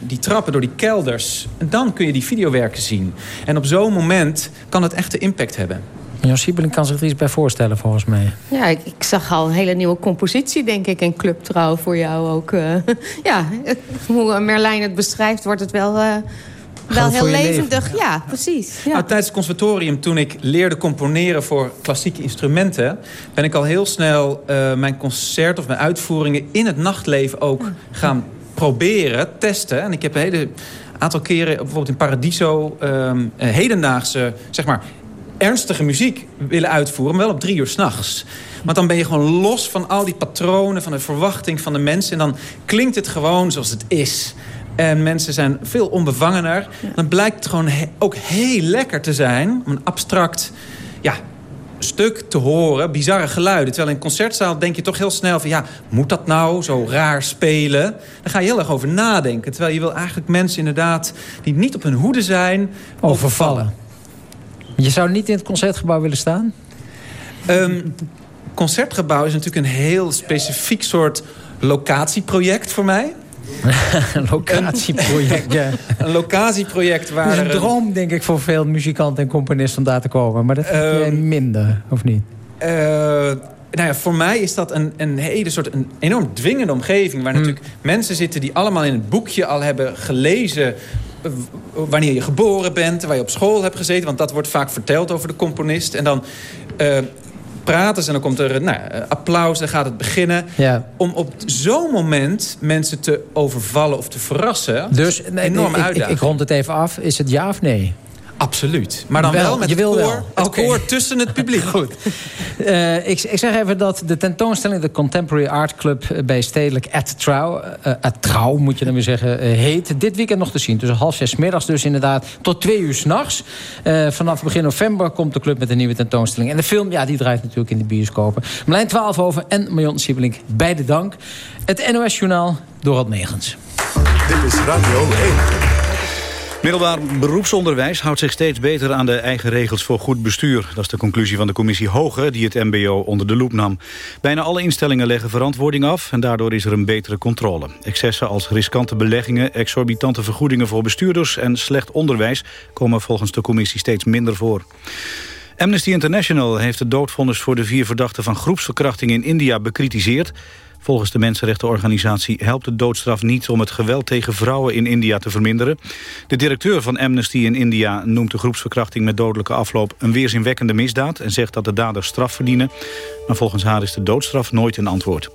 die trappen door die kelders. En dan kun je die videowerken zien. En op zo'n moment kan het echt de impact hebben. Jan Siebelink kan zich er iets bij voorstellen, volgens mij. Ja, ik, ik zag al een hele nieuwe compositie, denk ik. En Club Trouw voor jou ook. eh. ja, hoe Merlijn het beschrijft, wordt het wel, eh, wel heel levendig. Ja, precies. Ja. Nou, tijdens het conservatorium, toen ik leerde componeren voor klassieke instrumenten... ben ik al heel snel eh, mijn concert of mijn uitvoeringen in het nachtleven ook gaan proberen, testen. En ik heb een hele aantal keren, bijvoorbeeld in Paradiso... ehm, eh, hedendaagse, zeg maar, ernstige muziek willen uitvoeren... maar wel op drie uur s'nachts. Want dan ben je gewoon los van al die patronen... van de verwachting van de mensen. En dan klinkt het gewoon zoals het is. En mensen zijn veel onbevangener. Dan blijkt het gewoon he- ook heel lekker te zijn... om een abstract ja, stuk te horen, bizarre geluiden. Terwijl in een concertzaal denk je toch heel snel van... ja, moet dat nou zo raar spelen? Daar ga je heel erg over nadenken. Terwijl je wil eigenlijk mensen inderdaad... die niet op hun hoede zijn, overvallen. Je zou niet in het concertgebouw willen staan? Ehm, concertgebouw is natuurlijk een heel specifiek soort locatieproject voor mij. een locatieproject, ja. Een locatieproject waar... Het is een droom, denk ik, voor veel muzikanten en componisten om daar te komen. Maar dat heb jij Ehm, minder, of niet? Eh, nou ja, voor mij is dat een, een hele soort een enorm dwingende omgeving... waar natuurlijk mensen zitten die allemaal in het boekje al hebben gelezen... wanneer je geboren bent, waar je op school hebt gezeten... want dat wordt vaak verteld over de componist. En dan eh, praten ze en dan komt er nou, eh, applaus, dan gaat het beginnen. Ja. Om op zo'n moment mensen te overvallen of te verrassen... Dus een enorme ik, uitdaging. ik rond het even af. Is het ja of nee? Absoluut. Maar dan wel, met je het, wil koor, wel. het koor tussen het publiek. Goed. Eh, ik, ik zeg even dat de tentoonstelling... de Contemporary Art Club bij Stedelijk at Trouw... eh, at Trouw, moet je dan weer zeggen, eh, heet. Dit weekend nog te zien. Tussen half zes middags dus inderdaad tot twee uur s'nachts. nachts. vanaf begin november komt de club met een nieuwe tentoonstelling. En de film, ja, die draait natuurlijk in de bioscopen. Marlijn 12 over en Marion Siebelink, beide dank. Het NOS Journaal, Dorald Megens. Dit is Radio 1. Middelbaar beroepsonderwijs houdt zich steeds beter aan de eigen regels voor goed bestuur. Dat is de conclusie van de commissie Hoge die het mbo onder de loep nam. Bijna alle instellingen leggen verantwoording af en daardoor is er een betere controle. Excessen als riskante beleggingen, exorbitante vergoedingen voor bestuurders en slecht onderwijs komen volgens de commissie steeds minder voor. Amnesty International heeft het doodvonnis voor de vier verdachten van groepsverkrachting in India bekritiseerd. Volgens de mensenrechtenorganisatie helpt de doodstraf niet om het geweld tegen vrouwen in India te verminderen. De directeur van Amnesty in India noemt de groepsverkrachting met dodelijke afloop een weerzinwekkende misdaad en zegt dat de daders straf verdienen. Maar volgens haar is de doodstraf nooit een antwoord.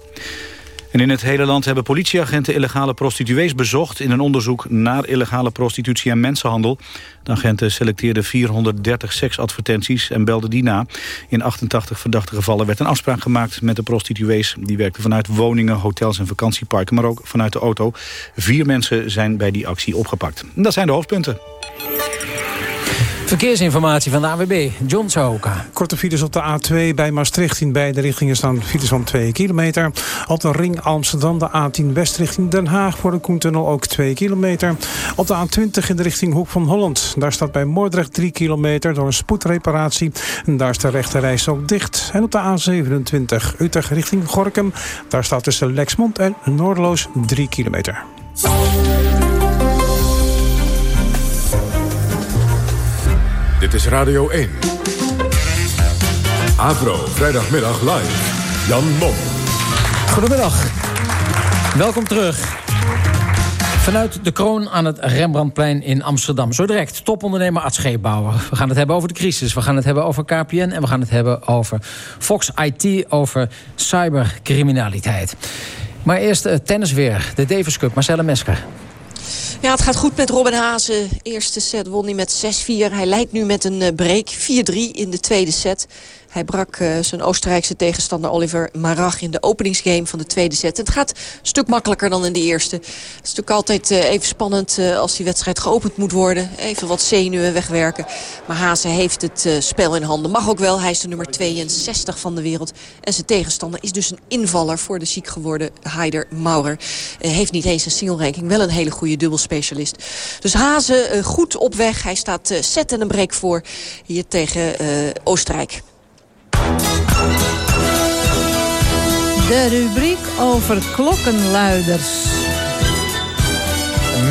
En in het hele land hebben politieagenten illegale prostituees bezocht... in een onderzoek naar illegale prostitutie en mensenhandel. De agenten selecteerden 430 seksadvertenties en belden die na. In 88 verdachte gevallen werd een afspraak gemaakt met de prostituees. Die werkten vanuit woningen, hotels en vakantieparken... maar ook vanuit de auto. Vier mensen zijn bij die actie opgepakt. Dat zijn de hoofdpunten. Verkeersinformatie van de AWB, John Sahoka. Korte files op de A2 bij Maastricht. In beide richtingen staan files van 2 kilometer. Op de ring Amsterdam, de A10 West richting Den Haag... voor de Koentunnel ook 2 kilometer. Op de A20 in de richting Hoek van Holland. Daar staat bij Moordrecht 3 kilometer door een spoedreparatie. En daar is de rechte reis ook dicht. En op de A27 Utrecht richting Gorkum. Daar staat tussen Lexmond en Noordloos 3 kilometer. Is Radio 1. Avro, vrijdagmiddag live. Jan Mom. Goedemiddag. Welkom terug. Vanuit de kroon aan het Rembrandtplein in Amsterdam. Zo direct, topondernemer Ad Scheepbouwer. We gaan het hebben over de crisis, we gaan het hebben over KPN... en we gaan het hebben over Fox IT, over cybercriminaliteit. Maar eerst tennis weer, de Davis Cup, Marcella Mesker. Ja, het gaat goed met Robin Hazen. Eerste set won hij met 6-4. Hij leidt nu met een uh, break. 4-3 in de tweede set. Hij brak uh, zijn Oostenrijkse tegenstander Oliver Marach in de openingsgame van de tweede set. Het gaat een stuk makkelijker dan in de eerste. Het is natuurlijk altijd uh, even spannend uh, als die wedstrijd geopend moet worden. Even wat zenuwen wegwerken. Maar Hazen heeft het spel in handen. Mag ook wel. Hij is de nummer 62 van de wereld. En zijn tegenstander is dus een invaller voor de ziek geworden Heider Maurer. heeft niet eens een single ranking. Wel een hele goede dubbelspecialist. Dus Hazen goed op weg. Hij staat set en een break voor hier tegen Oostenrijk. De rubriek over klokkenluiders.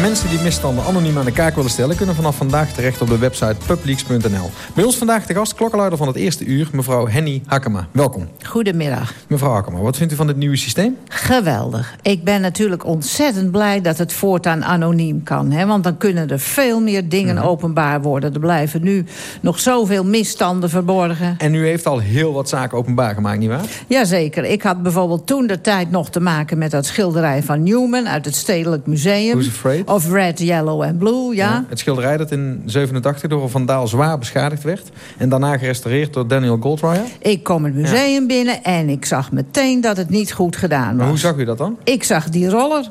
Mensen die misstanden anoniem aan de kaak willen stellen... kunnen vanaf vandaag terecht op de website publieks.nl. Bij ons vandaag de gast, klokkenluider van het eerste uur... mevrouw Henny Hakkema. Welkom. Goedemiddag. Mevrouw Hakkema, wat vindt u van dit nieuwe systeem? Geweldig. Ik ben natuurlijk ontzettend blij dat het voortaan anoniem kan. Hè? Want dan kunnen er veel meer dingen Mhm. openbaar worden. Er blijven nu nog zoveel misstanden verborgen. En u heeft al heel wat zaken openbaar gemaakt, nietwaar? Jazeker. Ik had bijvoorbeeld toen de tijd nog te maken... met dat schilderij van Newman uit het Stedelijk Museum. Who's Afraid? Of Red, Yellow en Blue, ja. Het schilderij dat in 87 door een vandaal zwaar beschadigd werd... en daarna gerestaureerd door Daniel Goldreyer. Ik kom het museum binnen en ik zag meteen dat het niet goed gedaan was. Maar hoe zag u dat dan? Ik zag die roller.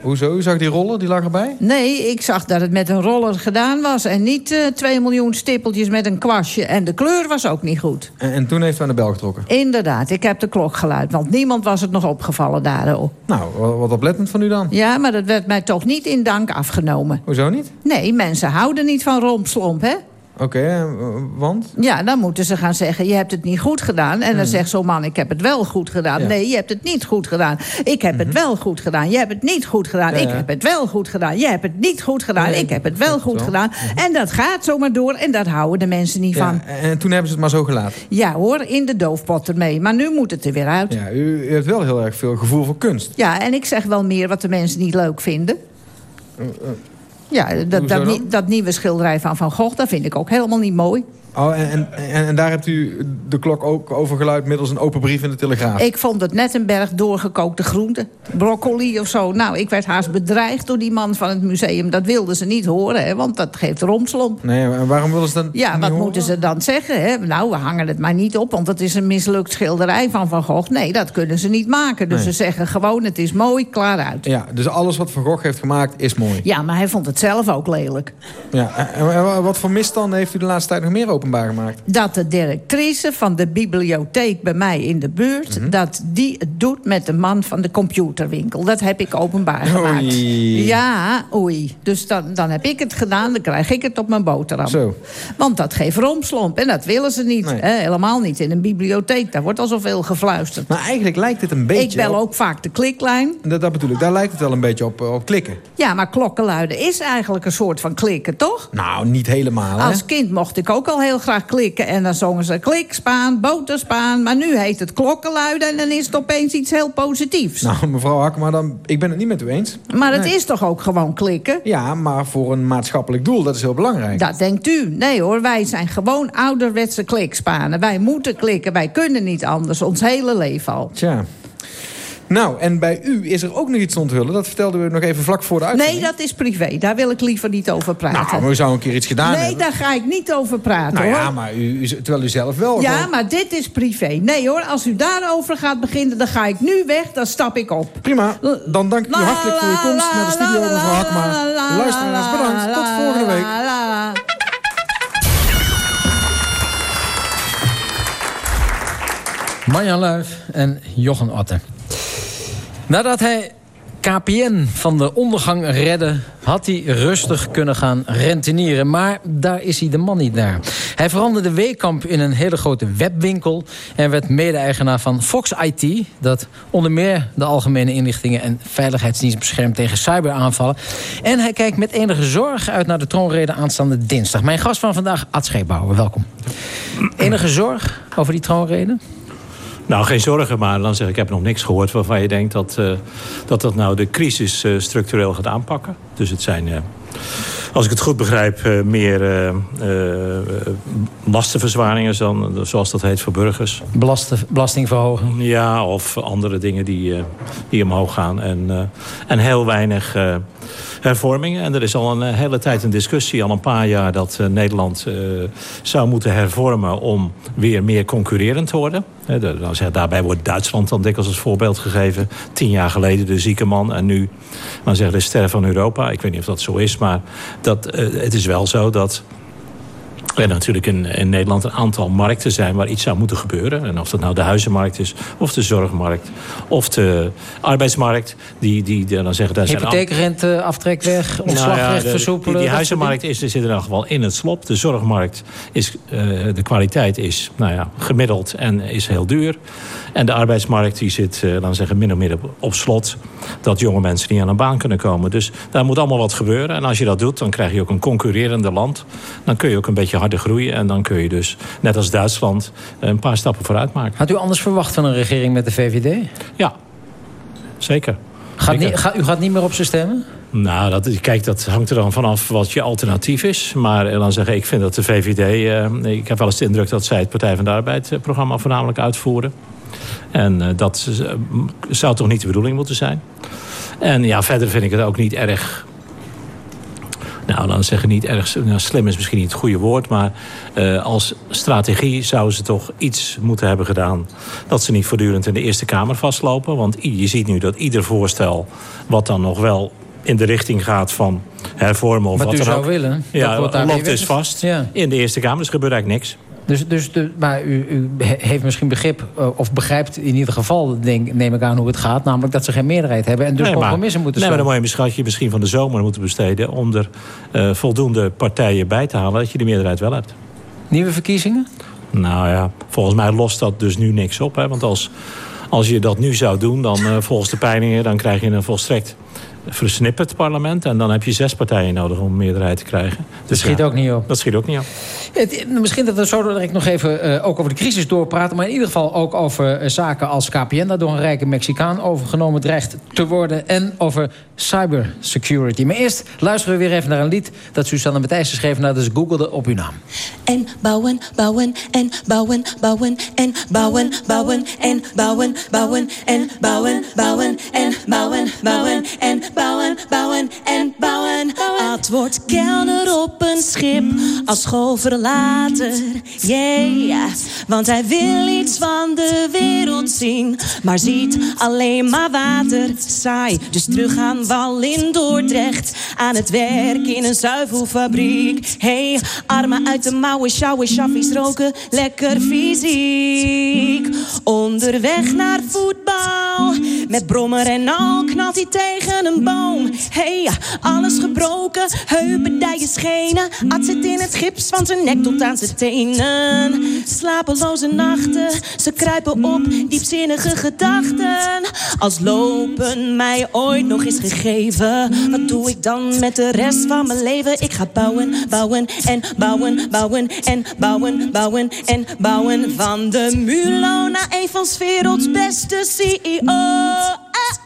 Hoezo? U zag die roller, die lag erbij? Nee, ik zag dat het met een roller gedaan was... en niet uh, 2 miljoen stippeltjes met een kwastje. En de kleur was ook niet goed. En, en toen heeft u aan de bel getrokken? Inderdaad, ik heb de klok geluid. Want niemand was het nog opgevallen daardoor. Nou, wat, wat oplettend van u dan. Ja, maar dat werd mij toch niet in dank afgenomen. Hoezo niet? Nee, mensen houden niet van rompslomp, hè? Oké, okay, uh, want? Ja, dan moeten ze gaan zeggen, je hebt het niet goed gedaan. En dan Hmm. zegt zo'n man, ik heb het wel goed gedaan. Ja. Nee, je hebt het niet goed gedaan. Ik heb het wel goed gedaan. Je hebt het niet goed gedaan. Ja, Ik ja. heb het wel goed gedaan. Je hebt het niet goed gedaan. Nee, Ik heb het wel goed gedaan. En dat gaat zomaar door en dat houden de mensen niet van. En toen hebben ze het maar zo gelaten. Ja hoor, in de doofpot ermee. Maar nu moet het er weer uit. Ja, u, u heeft wel heel erg veel gevoel voor kunst. Ja, en ik zeg wel meer wat de mensen niet leuk vinden. Uh, uh, Ja, dat, dat, dat nieuwe schilderij van Van Gogh, dat vind ik ook helemaal niet mooi. Oh, en, en, en, en daar hebt u de klok ook over geluid middels een open brief in de Telegraaf? Ik vond het net een berg doorgekookte groenten. Broccoli of zo. Nou, ik werd haast bedreigd door die man van het museum. Dat wilden ze niet horen, hè, want dat geeft romslomp. Nee, maar waarom willen ze dan Ja, wat horen? moeten ze dan zeggen? Hè? Nou, we hangen het maar niet op, want het is een mislukt schilderij van Van Gogh. Nee, dat kunnen ze niet maken. Dus Nee. ze zeggen gewoon, het is mooi, klaar uit. Ja, dus alles wat Van Gogh heeft gemaakt is mooi. Ja, maar hij vond het zelf ook lelijk. Ja, en, en wat voor misstanden heeft u de laatste tijd nog meer openbaar gemaakt? Dat de directrice van de bibliotheek bij mij in de buurt... Mhm. dat die het doet met de man van de computerwinkel. Dat heb ik openbaar gemaakt. Oei. Ja, oei. Dus dan, dan heb ik het gedaan, dan krijg ik het op mijn boterham. Zo. Want dat geeft romslomp en dat willen ze niet. Hè? Helemaal niet in een bibliotheek. Daar wordt al zoveel gefluisterd. Maar eigenlijk lijkt het een beetje Ik bel op- ook vaak de kliklijn. Dat, dat bedoel ik, daar lijkt het wel een beetje op, op klikken. Ja, maar klokkenluiden is eigenlijk een soort van klikken, toch? Nou, niet helemaal, hè? Als kind mocht ik ook al heel graag klikken. En dan zongen ze klikspaan, boterspaan. Maar nu heet het klokkenluiden en dan is het opeens iets heel positiefs. Nou, mevrouw Hakkema, dan, ik ben het niet met u eens. maar het is toch ook gewoon klikken? Ja, maar voor een maatschappelijk doel, dat is heel belangrijk. Dat denkt u. Nee hoor, wij zijn gewoon ouderwetse klikspanen. Wij moeten klikken, wij kunnen niet anders. Ons hele leven al. Tja. Nou, en bij u is er ook nog iets te onthullen. Dat vertelde u nog even vlak voor de uitzending. Nee, dat is privé. Daar wil ik liever niet over praten. Nou, maar u zou een keer iets gedaan nee, hebben. daar ga ik niet over praten Nou hoor. ja, maar u, u- terwijl u zelf wel... Ja, gewoon- maar dit is privé. Nee hoor, als u daarover gaat beginnen, dan ga ik nu weg, dan stap ik op. Prima, dan dank ik u hartelijk voor uw komst naar de studio, mevrouw Hakkema. Luisteraars, bedankt. Tot volgende week. Marjan Luif en Jochen Otte. Nadat hij KPN van de ondergang redde... had hij rustig kunnen gaan rentenieren. Maar daar is hij de man niet naar. Hij veranderde Weekamp in een hele grote webwinkel... en werd mede-eigenaar van Fox IT... dat onder meer de Algemene Inlichtingen en Veiligheidsdienst beschermt tegen cyberaanvallen. En hij kijkt met enige zorg uit naar de troonrede aanstaande dinsdag. Mijn gast van vandaag, Ad Scheepbouwer, welkom. Enige zorg over die troonrede? Nou, geen zorgen, maar dan zeg ik, ik heb nog niks gehoord waarvan je denkt dat eh, dat, dat nou de crisis eh, structureel gaat aanpakken. Dus het zijn, eh, als ik het goed begrijp, meer lastenverzwaringen, dan, zoals dat heet voor burgers. Belasten, belastingverhoging? Ja, of andere dingen die, die omhoog gaan. En, en heel weinig hervormingen. En er is al een eh, hele tijd een discussie, al een paar jaar... dat eh, Nederland eh, zou moeten hervormen om weer meer concurrerend te worden. Zeg- daarbij wordt Duitsland dan dikwijls als voorbeeld gegeven. Tien jaar geleden de zieke man en nu dan zeggen de ster van Europa. Ik weet niet of dat zo is, maar dat, het is wel zo dat... Er natuurlijk in, in Nederland een aantal markten zijn waar iets zou moeten gebeuren. En of dat nou de huizenmarkt is, of de zorgmarkt, of de arbeidsmarkt. Die, die, die dan zeggen, daar Hypotheekrente, aftrek weg, ontslagrecht nou ja, de- versoepelen. Die, huizenmarkt is, zit in ieder geval in het slop. De zorgmarkt is, eh, de kwaliteit is nou ja, gemiddeld en is heel duur. En de arbeidsmarkt die zit, eh, dan zeggen, min of meer op, op slot. Dat jonge mensen niet aan een baan kunnen komen. Dus daar moet allemaal wat gebeuren. En als je dat doet, dan krijg je ook een concurrerende land. Dan kun je ook een beetje harder groeien. En dan kun je dus, net als Duitsland, een paar stappen vooruit maken. Had u anders verwacht van een regering met de VVD? Ja, zeker. Gaat niet, ga, u gaat niet meer op ze stemmen? Nou, dat, kijk, dat hangt er dan vanaf wat je alternatief is. Maar dan zeggen, ik vind dat de VVD... eh, ik heb wel eens de indruk dat zij het Partij van de Arbeid eh, programma voornamelijk uitvoeren. En eh, dat zou toch niet de bedoeling moeten zijn. En ja, verder vind ik het ook niet erg... Nou, dan zeggen niet erg nou, slim is misschien niet het goede woord... maar eh, als strategie zouden ze toch iets moeten hebben gedaan... dat ze niet voortdurend in de Eerste Kamer vastlopen. Want je ziet nu dat ieder voorstel wat dan nog wel in de richting gaat van hervormen of Wat wat u zou ook. willen, dat Ja, loopt dus vast Ja. in de Eerste Kamer. Dus er gebeurt eigenlijk niks. Dus, dus de, maar u, u he- heeft misschien begrip, eh, of begrijpt in ieder geval, denk, neem ik aan hoe het gaat. Namelijk dat ze geen meerderheid hebben en dus Nee, compromissen moeten Nee, maar dan moet je misschien- misschien van de zomer moeten besteden... om er eh, voldoende partijen bij te halen dat je de meerderheid wel hebt. Nieuwe verkiezingen? Nou ja, volgens mij lost dat dus nu niks op. Hè? Want als, als je dat nu zou doen, dan eh, volgens de peilingen... dan krijg je een volstrekt versnipperd parlement. En dan heb je zes partijen nodig om een meerderheid te krijgen. Dat schiet ook niet op. Dat schiet ook niet op. Het, misschien dat we zo direct nog even eh, ook over de crisis doorpraten... maar in ieder geval ook over eh, zaken als KPN... dat door een rijke Mexicaan overgenomen dreigt te worden... en over cybersecurity. Maar eerst luisteren we weer even naar een lied... dat Susanne Matthijssen schreef nadat ze googelde op uw naam. En bouwen, bouwen en bouwen, bouwen en bouwen, bouwen en bouwen, bouwen en bouwen, bouwen en bouwen, bouwen en bouwen, bouwen en bouwen. Ad wordt kelner op een schip als schoolverlater. Yeah, want hij wil iets van de wereld zien, maar ziet alleen maar water. Saai, dus terug aan wal in Dordrecht. Aan het werk in een zuivelfabriek. Hey, armen uit de mouwen, sjouwen, shaffies roken. Lekker fysiek. Onderweg naar voetbal. Met brommer en al knalt hij tegen een Hey, alles gebroken, heupen, dijen, schenen. Ad zit in het gips van zijn nek tot aan zijn tenen. Slapeloze nachten, ze kruipen op diepzinnige gedachten. Als lopen mij ooit nog is gegeven. Wat doe ik dan met de rest van mijn leven? Ik ga bouwen, bouwen en bouwen, bouwen en bouwen, bouwen en bouwen. Van de Mulo naar een van werelds beste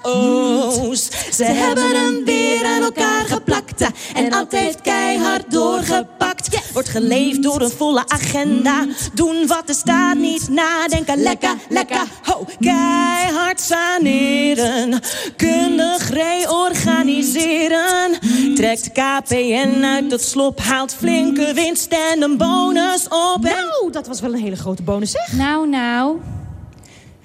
CEO's. Ze hebben hem weer aan elkaar geplakt en altijd keihard doorgepakt. Wordt geleefd door een volle agenda. Doen wat er staat, niet nadenken. Lekker, lekker, ho, keihard saneren. Kundig reorganiseren. Trekt KPN uit het slop, haalt flinke winst en een bonus op. Nou, dat was wel een hele grote bonus, zeg. Nou, nou.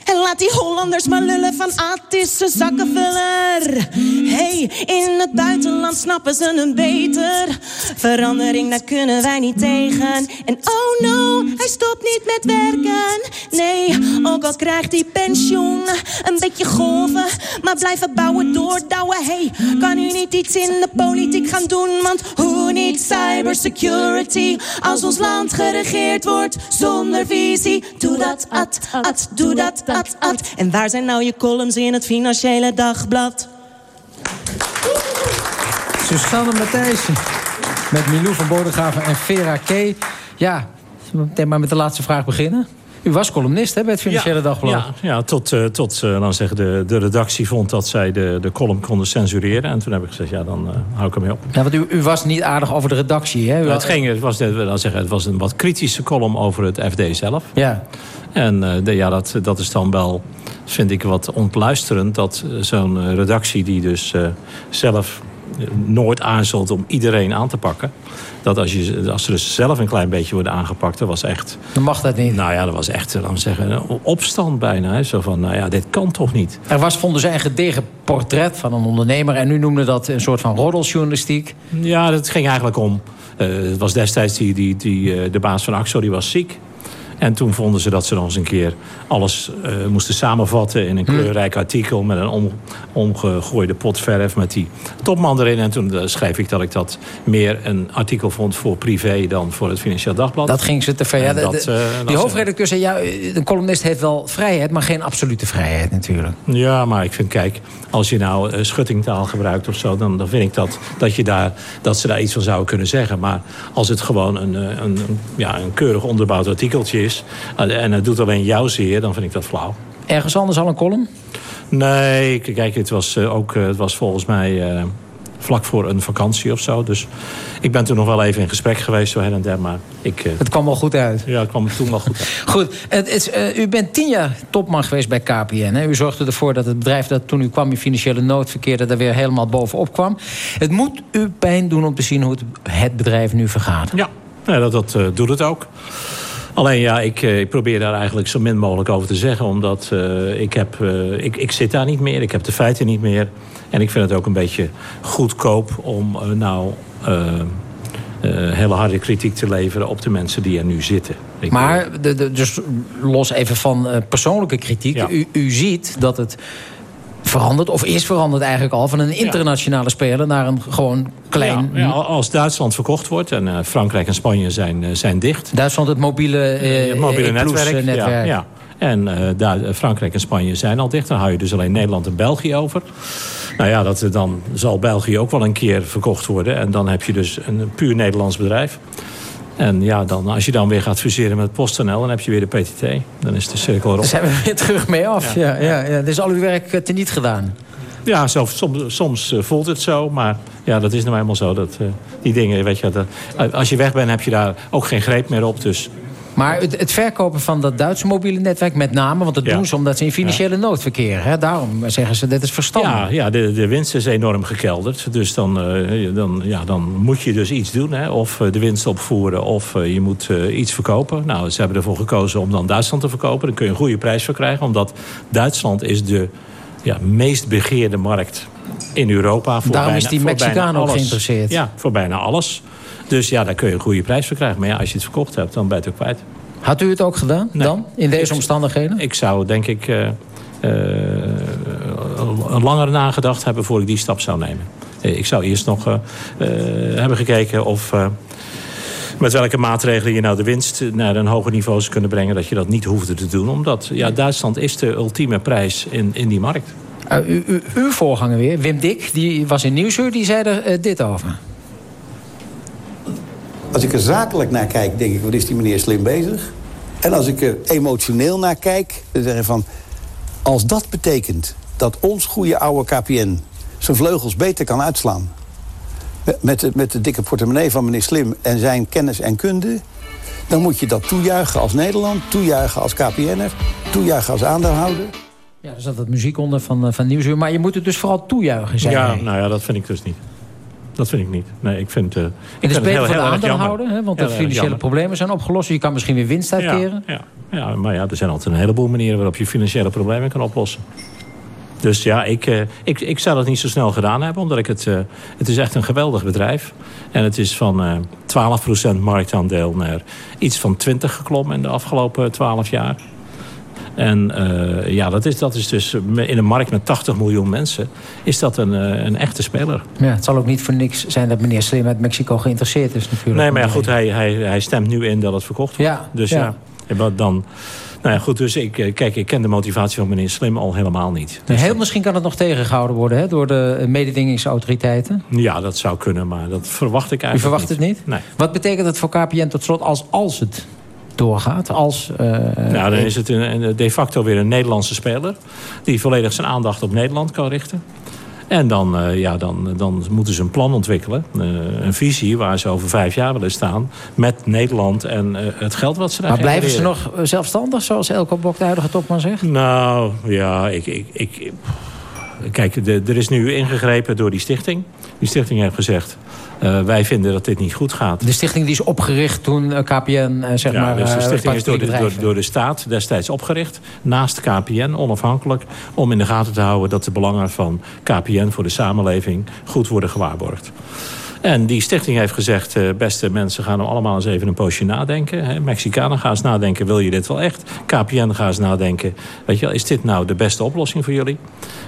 En laat die Hollanders maar lullen van een zakkenvuller. Hey, in het buitenland snappen ze hem beter. Verandering, daar kunnen wij niet tegen. En oh no, hij stopt niet met werken. Nee, ook al krijgt hij pensioen. Een beetje golven, maar blijven bouwen, doordouwen. Hey, kan u niet iets in de politiek gaan doen? Want hoe niet cybersecurity als ons land geregeerd wordt zonder visie? Doe dat, at, at, doe dat, En waar zijn nou je columns in het Financiële Dagblad? Susanne Matthijssen. Met Milou van Bodegraven en Vera K. Ja, maar met de laatste vraag beginnen. U was columnist hè, bij het Financiële Dagblad. Ja, ja tot, eh, tot laten we zeggen, de, de redactie vond dat zij de, de column konden censureren. En toen heb ik gezegd, ja, dan eh, hou ik ermee op. Ja, want u, u was niet aardig over de redactie, hè? U het, ging, het, was, laten we zeggen, het was een wat kritische column over het FD zelf. Ja. En de, ja, dat, dat is dan wel, vind ik, wat ontluisterend... dat zo'n redactie die dus zelf nooit aarzelt om iedereen aan te pakken... dat als, je, als ze dus zelf een klein beetje worden aangepakt... dat was echt... Dan mag dat niet. Nou ja, dat was echt, laten we zeggen, een opstand bijna. Hè? Zo van, nou ja, dit kan toch niet? Er was, vonden ze, een gedegen portret van een ondernemer... en u noemde dat een soort van roddeljournalistiek. Ja, dat ging eigenlijk om... eh, het was destijds die, die, die, eh, de baas van AXO, die was ziek. En toen vonden ze dat ze nog eens een keer alles eh, moesten samenvatten... in een kleurrijk artikel met een om, omgegooide pot verf... met die topman erin. En toen eh, schreef ik dat ik dat meer een artikel vond voor privé... dan voor het Financieel Dagblad. Dat ging ze te ver. Ja, En de- dat, de- eh, die hoofdredacteur zei, ja, de columnist heeft wel vrijheid... maar geen absolute vrijheid natuurlijk. Ja, maar ik vind, kijk, als je nou schuttingtaal gebruikt of zo... Dan, dan vind ik dat, dat, je daar, dat ze daar iets van zouden kunnen zeggen. Maar als het gewoon een, een, een, ja, een keurig onderbouwd artikeltje is... eh, en het doet alleen jou zeer, dan vind ik dat flauw. Ergens anders al een column? Nee, kijk, het was eh, ook eh, het was volgens mij eh, vlak voor een vakantie of zo. Dus ik ben toen nog wel even in gesprek geweest, zo her en der. Maar ik, Het kwam wel goed uit. ja, het kwam toen wel goed uit. Goed, het is, u bent tien jaar topman geweest bij KPN. Hè? U zorgde ervoor dat het bedrijf dat toen u kwam in financiële nood verkeerde... er weer helemaal bovenop kwam. Het moet u pijn doen om te zien hoe het, het bedrijf nu vergaat. Ja, ja dat, dat doet het ook. Alleen ja, ik, eh, ik probeer daar eigenlijk zo min mogelijk over te zeggen. Omdat eh, ik, heb, eh, ik, ik zit daar niet meer. Ik heb de feiten niet meer. En ik vind het ook een beetje goedkoop om nou hele harde kritiek te leveren op de mensen die er nu zitten. Ik, Maar de, de, dus los even van persoonlijke kritiek. U, u ziet dat het verandert, of is veranderd eigenlijk al... van een internationale speler naar een gewoon klein... Ja, ja, als Duitsland verkocht wordt en eh, Frankrijk en Spanje zijn, eh, zijn dicht. Duitsland het mobiele, Het mobiele netwerk. netwerk. Ja. En daar, Frankrijk en Spanje zijn al dicht. Dan hou je dus alleen Nederland en België over. Nou ja, dat, dan zal België ook wel een keer verkocht worden. En dan heb je dus een puur Nederlands bedrijf. En ja, dan, als je dan weer gaat fuseren met PostNL... dan heb je weer de PTT. Dan is de cirkel erop. Daar zijn we weer terug mee af. Ja. Ja, ja, Dus al uw werk eh, teniet gedaan. Ja, zo, soms, soms eh, voelt het zo, maar ja, dat is nou eenmaal zo. Dat, eh, die dingen, weet je, dat, als je weg bent heb je daar ook geen greep meer op. Dus Maar het, het verkopen van dat Duitse mobiele netwerk met name... want dat Ja. doen ze omdat ze in financiële nood verkeren. Hè? Daarom zeggen ze, dit is verstandig. ja, ja de, de winst is enorm gekelderd. Dus dan, eh, dan, ja, dan moet je dus iets doen. Hè? Of eh, de winst opvoeren of eh, je moet iets verkopen. Nou, ze hebben ervoor gekozen om dan Duitsland te verkopen. Daar kun je een goede prijs voor krijgen. Omdat Duitsland is de ja, meest begeerde markt in Europa. Voor Daarom bijna, is die Mexicaan ook geïnteresseerd. Ja, voor bijna alles. Dus ja, daar kun je een goede prijs voor krijgen. Maar ja, als je het verkocht hebt, dan ben je het ook kwijt. Had u het ook gedaan dan, in deze omstandigheden? Ik zou denk ik eh, een langer nagedacht hebben voor ik die stap zou nemen. Ik zou eerst nog hebben gekeken of... met welke maatregelen je nou de winst naar een hoger niveau zou kunnen brengen... dat je dat niet hoefde te doen. Omdat ja, Duitsland is de ultieme prijs in, in die markt. Uh, u, u- uw voorganger weer, Wim Dik, die was in Nieuwsuur, die zei er dit over. Als ik er zakelijk naar kijk, denk ik, wat is die meneer slim bezig? En als ik er emotioneel naar kijk, dan zeg ik van... als dat betekent dat ons goede oude KPN zijn vleugels beter kan uitslaan... met de, met de dikke portemonnee van meneer Slim en zijn kennis en kunde... dan moet je dat toejuichen als Nederland, toejuichen als KPN'er... toejuichen als aandeelhouder. Ja, er zat wat muziek onder van, eh, van Nieuwsuur. Maar je moet het dus vooral toejuichen, zei ja, hij. nou ja, dat vind ik dus niet. Dat vind ik niet. Nee, ik vind, ik Het is beter heel- heel erg aandeelhouder, hè, want de Heel financiële jammer. problemen zijn opgelost. Je kan misschien weer winst uitkeren. Ja, ja, ja, maar ja, er zijn altijd een heleboel manieren waarop je financiële problemen kan oplossen. Dus ja, ik, eh, ik, ik zou dat niet zo snel gedaan hebben, omdat ik het... eh, het is echt een geweldig bedrijf. En het is van eh 12% marktaandeel naar iets van 20 geklommen in de afgelopen 12 jaar. En eh, ja, dat is, dat is dus in een markt met 80 miljoen mensen... is dat een, eh, een echte speler. Ja, het zal ook niet voor niks zijn dat meneer Slim uit Mexico geïnteresseerd is natuurlijk. Nee, maar ja, goed, hij, hij, hij stemt nu in dat het verkocht wordt. Ja, dus ja. ja, wat dan... Nou ja, goed, dus ik, eh, kijk, ik ken de motivatie van meneer Slim al helemaal niet. Nee, Heel misschien kan het nog tegengehouden worden hè, door de mededingingsautoriteiten. Ja, dat zou kunnen, maar dat verwacht ik U eigenlijk verwacht het niet? Nee. Wat betekent het voor KPN tot slot als, als het doorgaat? Als, eh, Nou, dan is het een, de facto weer een Nederlandse speler... die volledig zijn aandacht op Nederland kan richten. En dan, eh, ja, dan, dan moeten ze een plan ontwikkelen. eh, een visie waar ze over vijf jaar willen staan. Met Nederland en het geld wat ze daar Maar blijven ze nog zelfstandig, zoals Elko Bok, de huidige topman, zegt? Nou, ja, ik... ik, ik kijk, de, er is nu ingegrepen door die stichting. Die stichting heeft gezegd... eh, wij vinden dat dit niet goed gaat. De stichting die is opgericht toen eh, KPN, eh, zeg ja, maar, dus de stichting is door de, door, door de staat destijds opgericht. Naast KPN, onafhankelijk. Om in de gaten te houden dat de belangen van KPN voor de samenleving goed worden gewaarborgd. En die stichting heeft gezegd, eh, beste mensen gaan nou allemaal eens even een poosje nadenken. Hè. Mexicanen gaan eens nadenken, wil je dit wel echt? KPN gaan eens nadenken, weet je wel, is dit nou de beste oplossing voor jullie?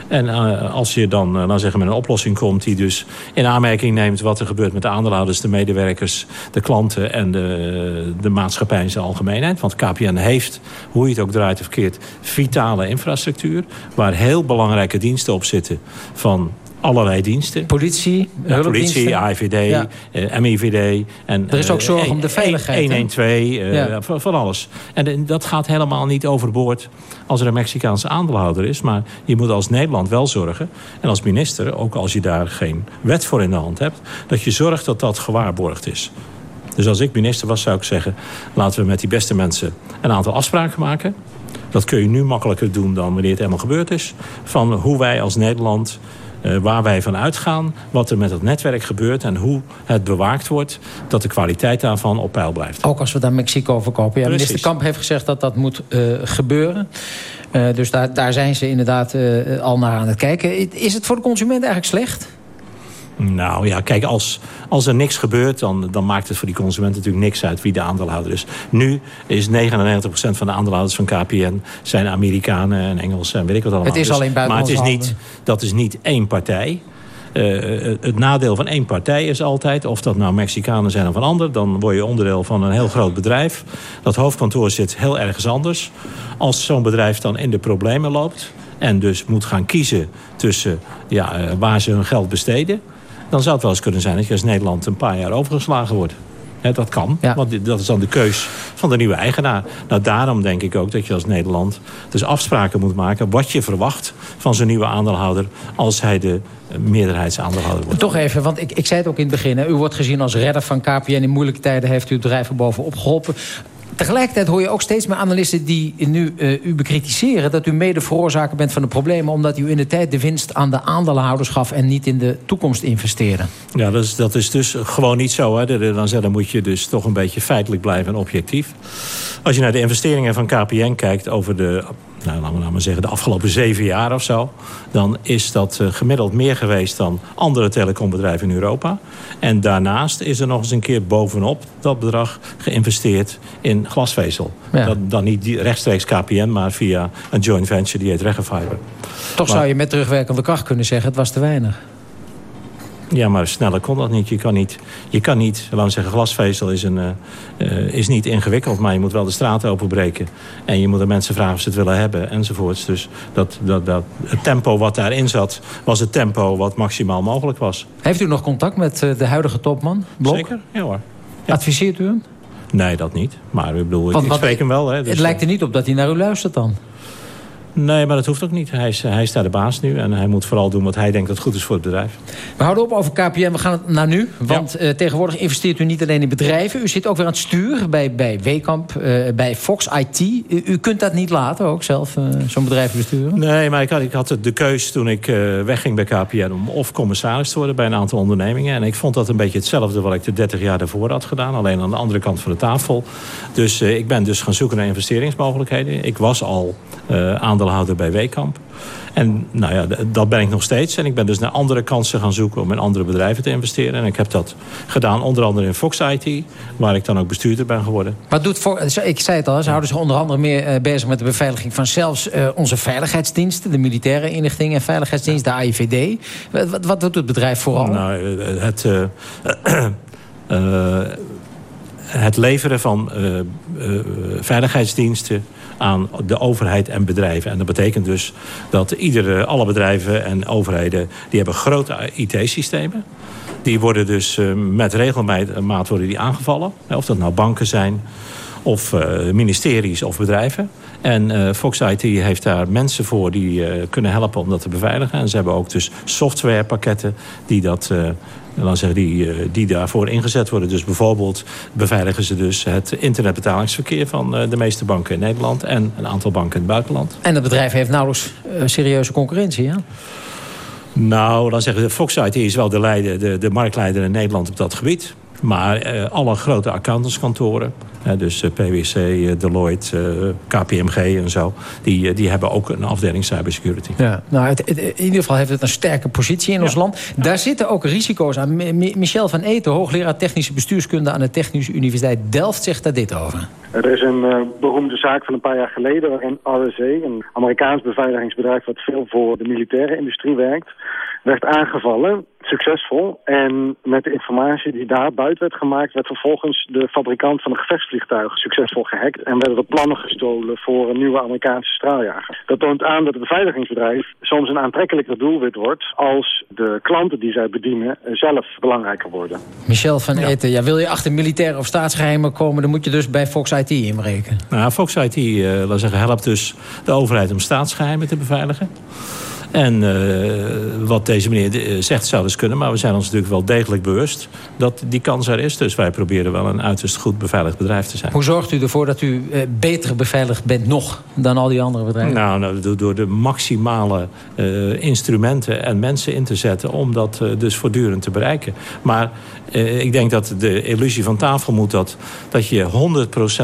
En eh, als je dan, eh, dan zeggen met een oplossing komt die dus in aanmerking neemt wat er gebeurt met de aandeelhouders, de medewerkers, de klanten en de, de maatschappij in zijn algemeenheid. Want KPN heeft, hoe je het ook draait of keert, vitale infrastructuur. Waar heel belangrijke diensten op zitten van allerlei diensten. Politie, Ja, hulpdiensten. politie, AIVD, Ja. eh, MIVD. En, Er is ook eh, zorg om de eh, veiligheid, hè? 112, eh, Ja. van, van alles. En eh, dat gaat helemaal niet overboord als er een Mexicaanse aandeelhouder is. Maar je moet als Nederland wel zorgen. En als minister, ook als je daar geen wet voor in de hand hebt... dat je zorgt dat dat gewaarborgd is. Dus als ik minister was, zou ik zeggen... laten we met die beste mensen een aantal afspraken maken. Dat kun je nu makkelijker doen dan wanneer het helemaal gebeurd is. Van hoe wij als Nederland, eh, waar wij van uitgaan... wat er met het netwerk gebeurt en hoe het bewaakt wordt... dat de kwaliteit daarvan op peil blijft. Ook als we aan Mexico verkopen. Ja, minister Kamp heeft gezegd dat dat moet eh, gebeuren. Eh, dus daar, daar zijn ze inderdaad eh, al naar aan het kijken. Is het voor de consument eigenlijk slecht? Nou ja, kijk, als, als er niks gebeurt... Dan, dan maakt het voor die consument natuurlijk niks uit wie de aandeelhouder is. Nu is 99% van de aandeelhouders van KPN... zijn Amerikanen en Engelsen en weet ik wat allemaal. Het is Dus- alleen Maar het is niet, dat is niet één partij. eh, het nadeel van één partij is altijd... of dat nou Mexicanen zijn of een ander... dan word je onderdeel van een heel groot bedrijf. Dat hoofdkantoor zit heel ergens anders. Als zo'n bedrijf dan in de problemen loopt... en dus moet gaan kiezen tussen ja, eh, waar ze hun geld besteden... dan zou het wel eens kunnen zijn dat je als Nederland een paar jaar overgeslagen wordt. Dat kan, want dat is dan de keus van de nieuwe eigenaar. Nou, daarom denk ik ook dat je als Nederland dus afspraken moet maken... wat je verwacht van zijn nieuwe aandeelhouder... als hij de eh, meerderheidsaandeelhouder wordt. Toch even, want ik, ik zei het ook in het begin. Hè, u wordt gezien als redder van KPN. In moeilijke tijden heeft u het bedrijf er bovenop geholpen. Tegelijkertijd hoor je ook steeds meer analisten die nu eh, u bekritiseren... dat u mede veroorzaker bent van de problemen... omdat u in de tijd de winst aan de aandeelhouders gaf... en niet in de toekomst investeerde. Ja, dat is, dat is dus gewoon niet zo. Hè. Dan, dan moet je dus toch een beetje feitelijk blijven en objectief. Als je naar de investeringen van KPN kijkt over de, nou, laten we nou maar zeggen, de afgelopen zeven jaar of zo... dan is dat eh, gemiddeld meer geweest dan andere telecombedrijven in Europa. En daarnaast is er nog eens een keer bovenop dat bedrag geïnvesteerd in glasvezel. Ja. Dat, dan niet rechtstreeks KPN, maar via een joint venture die heet Regenfiber. Toch Maar- zou je met terugwerkende kracht kunnen zeggen... het was te weinig. Ja, maar sneller kon dat niet. Je kan niet, je kan niet laten we zeggen, glasvezel is, een, eh, is niet ingewikkeld... maar je moet wel de straten openbreken. En je moet de mensen vragen of ze het willen hebben, enzovoorts. Dus dat, dat, dat, het tempo wat daarin zat, was het tempo wat maximaal mogelijk was. Heeft u nog contact met eh, de huidige topman, Blok? Zeker, ja hoor. Adviseert u hem? Nee, dat niet. Maar ik bedoel, ik, Want ik wat- spreek hem wel. Hè, dus, het lijkt er niet op dat hij naar u luistert dan. Nee, maar dat hoeft ook niet. Hij is, hij is daar de baas nu. En hij moet vooral doen wat hij denkt dat goed is voor het bedrijf. We houden op over KPN, we gaan het naar nu. Want eh, tegenwoordig investeert u niet alleen in bedrijven. U zit ook weer aan het stuur bij, bij Wekamp, eh, bij Fox IT. U, u kunt dat niet laten, ook zelf eh, zo'n bedrijf besturen? Nee, maar ik had, ik had de keus toen ik wegging bij KPN... om of commissaris te worden bij een aantal ondernemingen. En ik vond dat een beetje hetzelfde wat ik de 30 jaar daarvoor had gedaan. Alleen aan de andere kant van de tafel. Dus ik ben dus gaan zoeken naar investeringsmogelijkheden. Ik was al eh, aandeelhouder bij Wekamp. En nou ja, dat ben ik nog steeds. En ik ben dus naar andere kansen gaan zoeken om in andere bedrijven te investeren. En ik heb dat gedaan onder andere in Fox IT... waar ik dan ook bestuurder ben geworden. Wat doet Fo- ik zei het al, ze houden zich onder andere meer eh, bezig met de beveiliging van zelfs eh, onze veiligheidsdiensten, de militaire inlichting en veiligheidsdienst, de AIVD. Wat, wat, doet het bedrijf vooral? Nou, eh, het, eh, eh, het leveren van eh, eh, veiligheidsdiensten aan de overheid en bedrijven. En dat betekent dus dat iedere, alle bedrijven en overheden... die hebben grote IT-systemen. Die worden dus eh, met regelmaat worden die aangevallen. Of dat nou banken zijn of eh, ministeries of bedrijven. En eh, Fox IT heeft daar mensen voor die eh, kunnen helpen om dat te beveiligen. En ze hebben ook dus softwarepakketten die, dat, laten we zeggen, die, eh, die daarvoor ingezet worden. Dus bijvoorbeeld beveiligen ze dus het internetbetalingsverkeer van eh, de meeste banken in Nederland en een aantal banken in het buitenland. En het bedrijf heeft nauwelijks eh, serieuze concurrentie, ja? Nou, dan zeggen ze, Fox IT is wel de, leider, de, de marktleider in Nederland op dat gebied. Maar alle grote accountantskantoren, dus eh, PwC, eh, Deloitte, eh, KPMG en zo... Die, die hebben ook een afdeling cybersecurity. Ja, nou, het, het- in ieder geval heeft het een sterke positie in ons land. Daar zitten ook risico's aan. Mi- Mi- Michel van Eten, hoogleraar technische bestuurskunde... aan de Technische Universiteit Delft, zegt daar dit over. Er is een eh, beroemde zaak van een paar jaar geleden waarin RSA, een Amerikaans beveiligingsbedrijf wat veel voor de militaire industrie werkt, werd aangevallen, succesvol. En met de informatie die daar buiten werd gemaakt, werd vervolgens de fabrikant van een gevechtsvliegtuig succesvol gehackt en werden er plannen gestolen voor een nieuwe Amerikaanse straaljager. Dat toont aan dat het beveiligingsbedrijf soms een aantrekkelijker doelwit wordt als de klanten die zij bedienen eh, zelf belangrijker worden. Michel van Eten, ja, wil je achter militaire of staatsgeheimen komen... dan moet je dus bij Fox IT inbreken. Nou, Fox IT eh, laten we zeggen, helpt dus de overheid om staatsgeheimen te beveiligen. En eh, wat deze meneer eh, zegt zou dus kunnen... maar we zijn ons natuurlijk wel degelijk bewust dat die kans er is. Dus wij proberen wel een uiterst goed beveiligd bedrijf te zijn. Hoe zorgt u ervoor dat u eh, beter beveiligd bent nog... dan al die andere bedrijven? Nou, nou, door, de maximale instrumenten en mensen in te zetten... om dat dus voortdurend te bereiken. Maar ik denk dat de illusie van tafel moet dat, dat je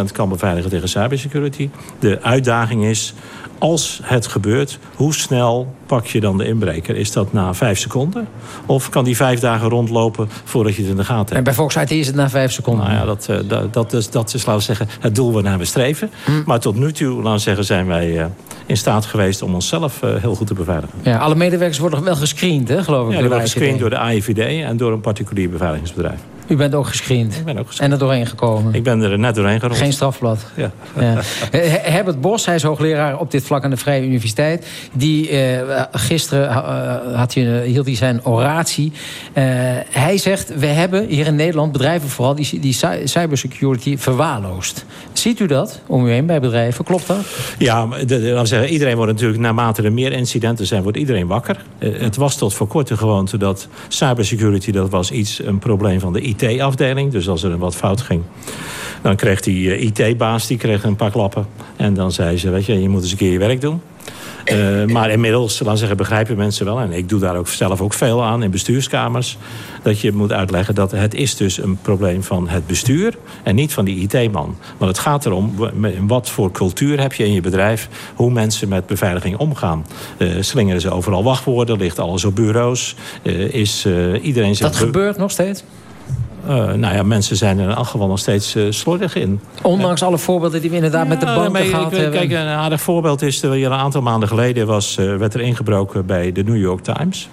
100% kan beveiligen tegen cybersecurity. De uitdaging is als het gebeurt, hoe snel pak je dan de inbreker? Is dat na vijf seconden? Of kan die vijf dagen rondlopen voordat je het in de gaten hebt? En bij IT is het na vijf seconden. Nou ja, dat, eh, dat, dat, is, dat is, laten we zeggen, het doel waarnaar we streven. Maar tot nu toe, laten we zeggen, zijn wij eh, in staat geweest... om onszelf eh, heel goed te beveiligen. Ja, alle medewerkers worden wel gescreend, hè, geloof ik. Ja, die ICT. gescreend door de AIVD en door een particulier beveiligingsbedrijf. U bent ook gescreend. Ik ben ook En er doorheen gekomen. Ik ben er net doorheen gerold. Geen strafblad. Ja. Ja. Eh, Herbert Bos, hij is hoogleraar op dit vlak aan de Vrije Universiteit. Die eh, gisteren eh, had hij, hield hij zijn oratie. Eh, hij zegt, we hebben hier in Nederland bedrijven vooral die, die cy- cybersecurity verwaarloosd. Ziet u dat om u heen bij bedrijven? Klopt dat? Ja, maar de, de- laten we zeggen, iedereen wordt natuurlijk naarmate er meer incidenten zijn, wordt iedereen wakker. Eh, het was tot voor kort de gewoonte dat cybersecurity dat was iets een probleem van de IT-afdeling. Dus als er wat fout ging, dan kreeg die eh, IT-baas die kreeg een paar klappen en dan zei ze, weet je, je moet eens een keer je werk doen. Eh, maar inmiddels, laten zeggen, begrijpen mensen wel... en ik doe daar ook zelf ook veel aan in bestuurskamers... dat je moet uitleggen dat het is dus een probleem van het bestuur... en niet van die IT-man. Want het gaat erom, wat voor cultuur heb je in je bedrijf... hoe mensen met beveiliging omgaan. Eh, slingeren ze overal wachtwoorden, ligt alles op bureaus... is iedereen... Dat be- gebeurt nog steeds? Eh, nou ja, mensen zijn er in elk geval nog steeds eh, slordig in. Ondanks alle voorbeelden die we inderdaad met de banken gehad hebben. Kijk, een aardig voorbeeld is... dat een aantal maanden geleden was, eh, werd er ingebroken bij de New York Times.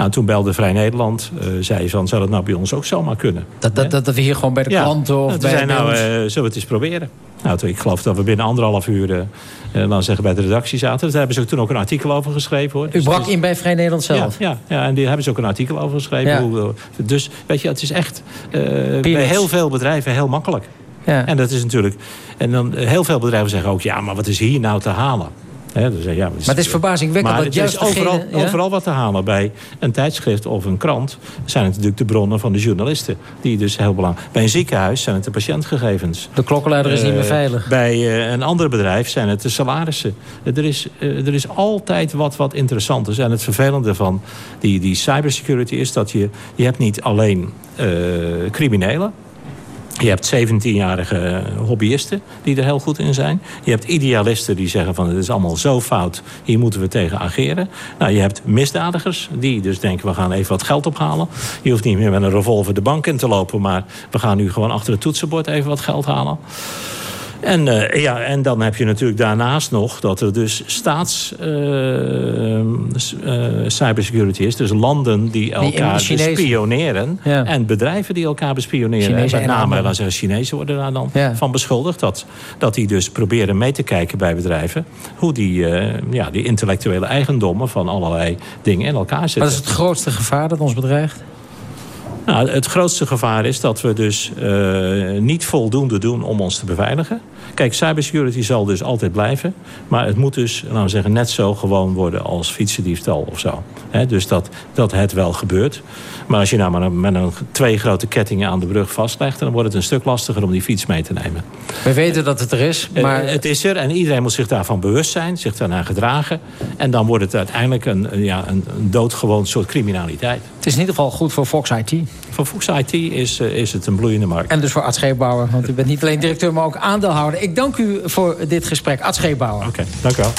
Nou, toen belde Vrij Nederland. eh zei van, zou dat nou bij ons ook zomaar kunnen? Dat, dat, dat, dat we hier gewoon bij de Ja. klanten of Nou, bij... zei nou, eh, zullen we het eens proberen? Nou, toen, ik geloof dat we binnen anderhalf uur... eh, we zeggen, bij de redactie zaten. Daar hebben ze ook toen ook een artikel over geschreven. hoor. U Dus brak in bij Vrij Nederland zelf? Ja, ja, ja, en die hebben ze ook een artikel over geschreven. Ja. Hoe, dus weet je, het is echt bij heel veel bedrijven heel makkelijk. Ja. En dat is natuurlijk. En dan heel veel bedrijven zeggen ook: ja, maar wat is hier nou te halen? Je, ja, Maar het is verbazingwekkend dat is juist overal, degene- ja? overal wat te halen. Bij een tijdschrift of een krant zijn het natuurlijk de bronnen van de journalisten. Die dus heel belangrijk. Bij een ziekenhuis zijn het de patiëntgegevens. De klokkenluider is niet meer Eh, veilig. Bij eh, een ander bedrijf zijn het de salarissen. Eh, Er is, er is altijd wat wat interessant is. En het vervelende van die, die cybersecurity is dat je, je hebt niet alleen criminelen. Je hebt 17-jarige hobbyisten die er heel goed in zijn. Je hebt idealisten die zeggen van het is allemaal zo fout, hier moeten we tegen ageren. Nou, je hebt misdadigers die dus denken we gaan even wat geld ophalen. Je hoeft niet meer met een revolver de bank in te lopen, maar we gaan nu gewoon achter het toetsenbord even wat geld halen. En, eh, ja, en dan heb je natuurlijk daarnaast nog dat er dus staats eh, eh, cybersecurity is. Dus landen die elkaar bespioneren. Ja. En bedrijven die elkaar bespioneren. Chinezen en met name, dan zeggen Chinezen worden daar dan Ja. van beschuldigd. Dat, dat die dus proberen mee te kijken bij bedrijven. Hoe die, ja, die intellectuele eigendommen van allerlei dingen in elkaar zitten. Wat is het grootste gevaar dat ons bedreigt? Nou, het grootste gevaar is dat we dus eh, niet voldoende doen om ons te beveiligen. Kijk, cybersecurity zal dus altijd blijven. Maar het moet dus, laten we zeggen, net zo gewoon worden als fietsendiefstal of zo. Dus dat, dat het wel gebeurt. Maar als je nou maar met een, twee grote kettingen aan de brug vastlegt... dan wordt het een stuk lastiger om die fiets mee te nemen. We weten dat het er is, Eh, maar... het is er en iedereen moet zich daarvan bewust zijn, zich daarnaar gedragen. En dan wordt het uiteindelijk een, een, ja, een, een doodgewoon soort criminaliteit. Het is in ieder geval goed voor Fox IT. Voor Fox IT is, eh, is het een bloeiende markt. En dus voor Ad Scheepbouwer, want u bent niet alleen directeur, maar ook aandeelhouder. Ik dank u voor dit gesprek, Ad Scheepbouwer. Oké, dank u wel.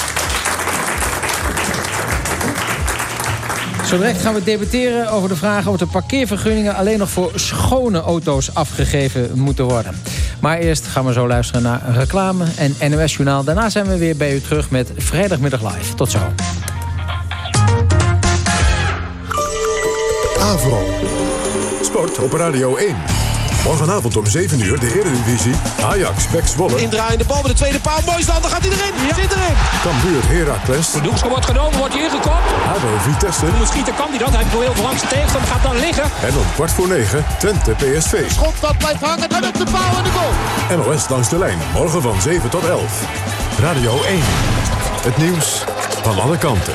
Zo direct gaan we debatteren over de vraag of de parkeervergunningen alleen nog voor schone auto's afgegeven moeten worden. Maar eerst gaan we zo luisteren naar reclame en NOS Journaal. Daarna zijn we weer bij u terug met Vrijdagmiddag Live. Tot zo. Avro. Sport op Radio 1. Morgenavond om 7 uur de Eredivisie. Ajax, Pek Zwolle. Indraaiende bal met de tweede paal. Mooi dan gaat hij erin. Zit erin. Cambuur Heracles. De doekschop wordt genomen, wordt hij ingekopt. ADO Vitesse. Schieten kan hij dat. Hij wil heel veel langs de tegenstander. Gaat dan liggen. En om kwart voor 9 Twente PSV. Schot dat blijft hangen. Dan op de paal en de goal. NOS langs de lijn. Morgen van 7 tot 11. Radio 1. Het nieuws van alle kanten.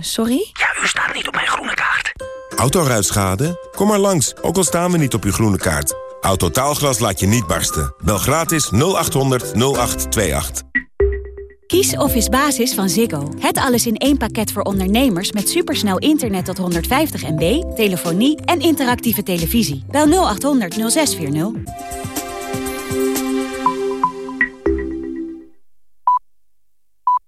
sorry? Ja, u staat niet op mijn groene kaart. Autoruitschade? Kom maar langs, ook al staan we niet op uw groene kaart. Autotaalglas laat je niet barsten. Bel gratis 0800 0828. Kies Office Basis van Ziggo. Het alles in één pakket voor ondernemers met supersnel internet tot 150 MB, telefonie en interactieve televisie. Bel 0800 0640.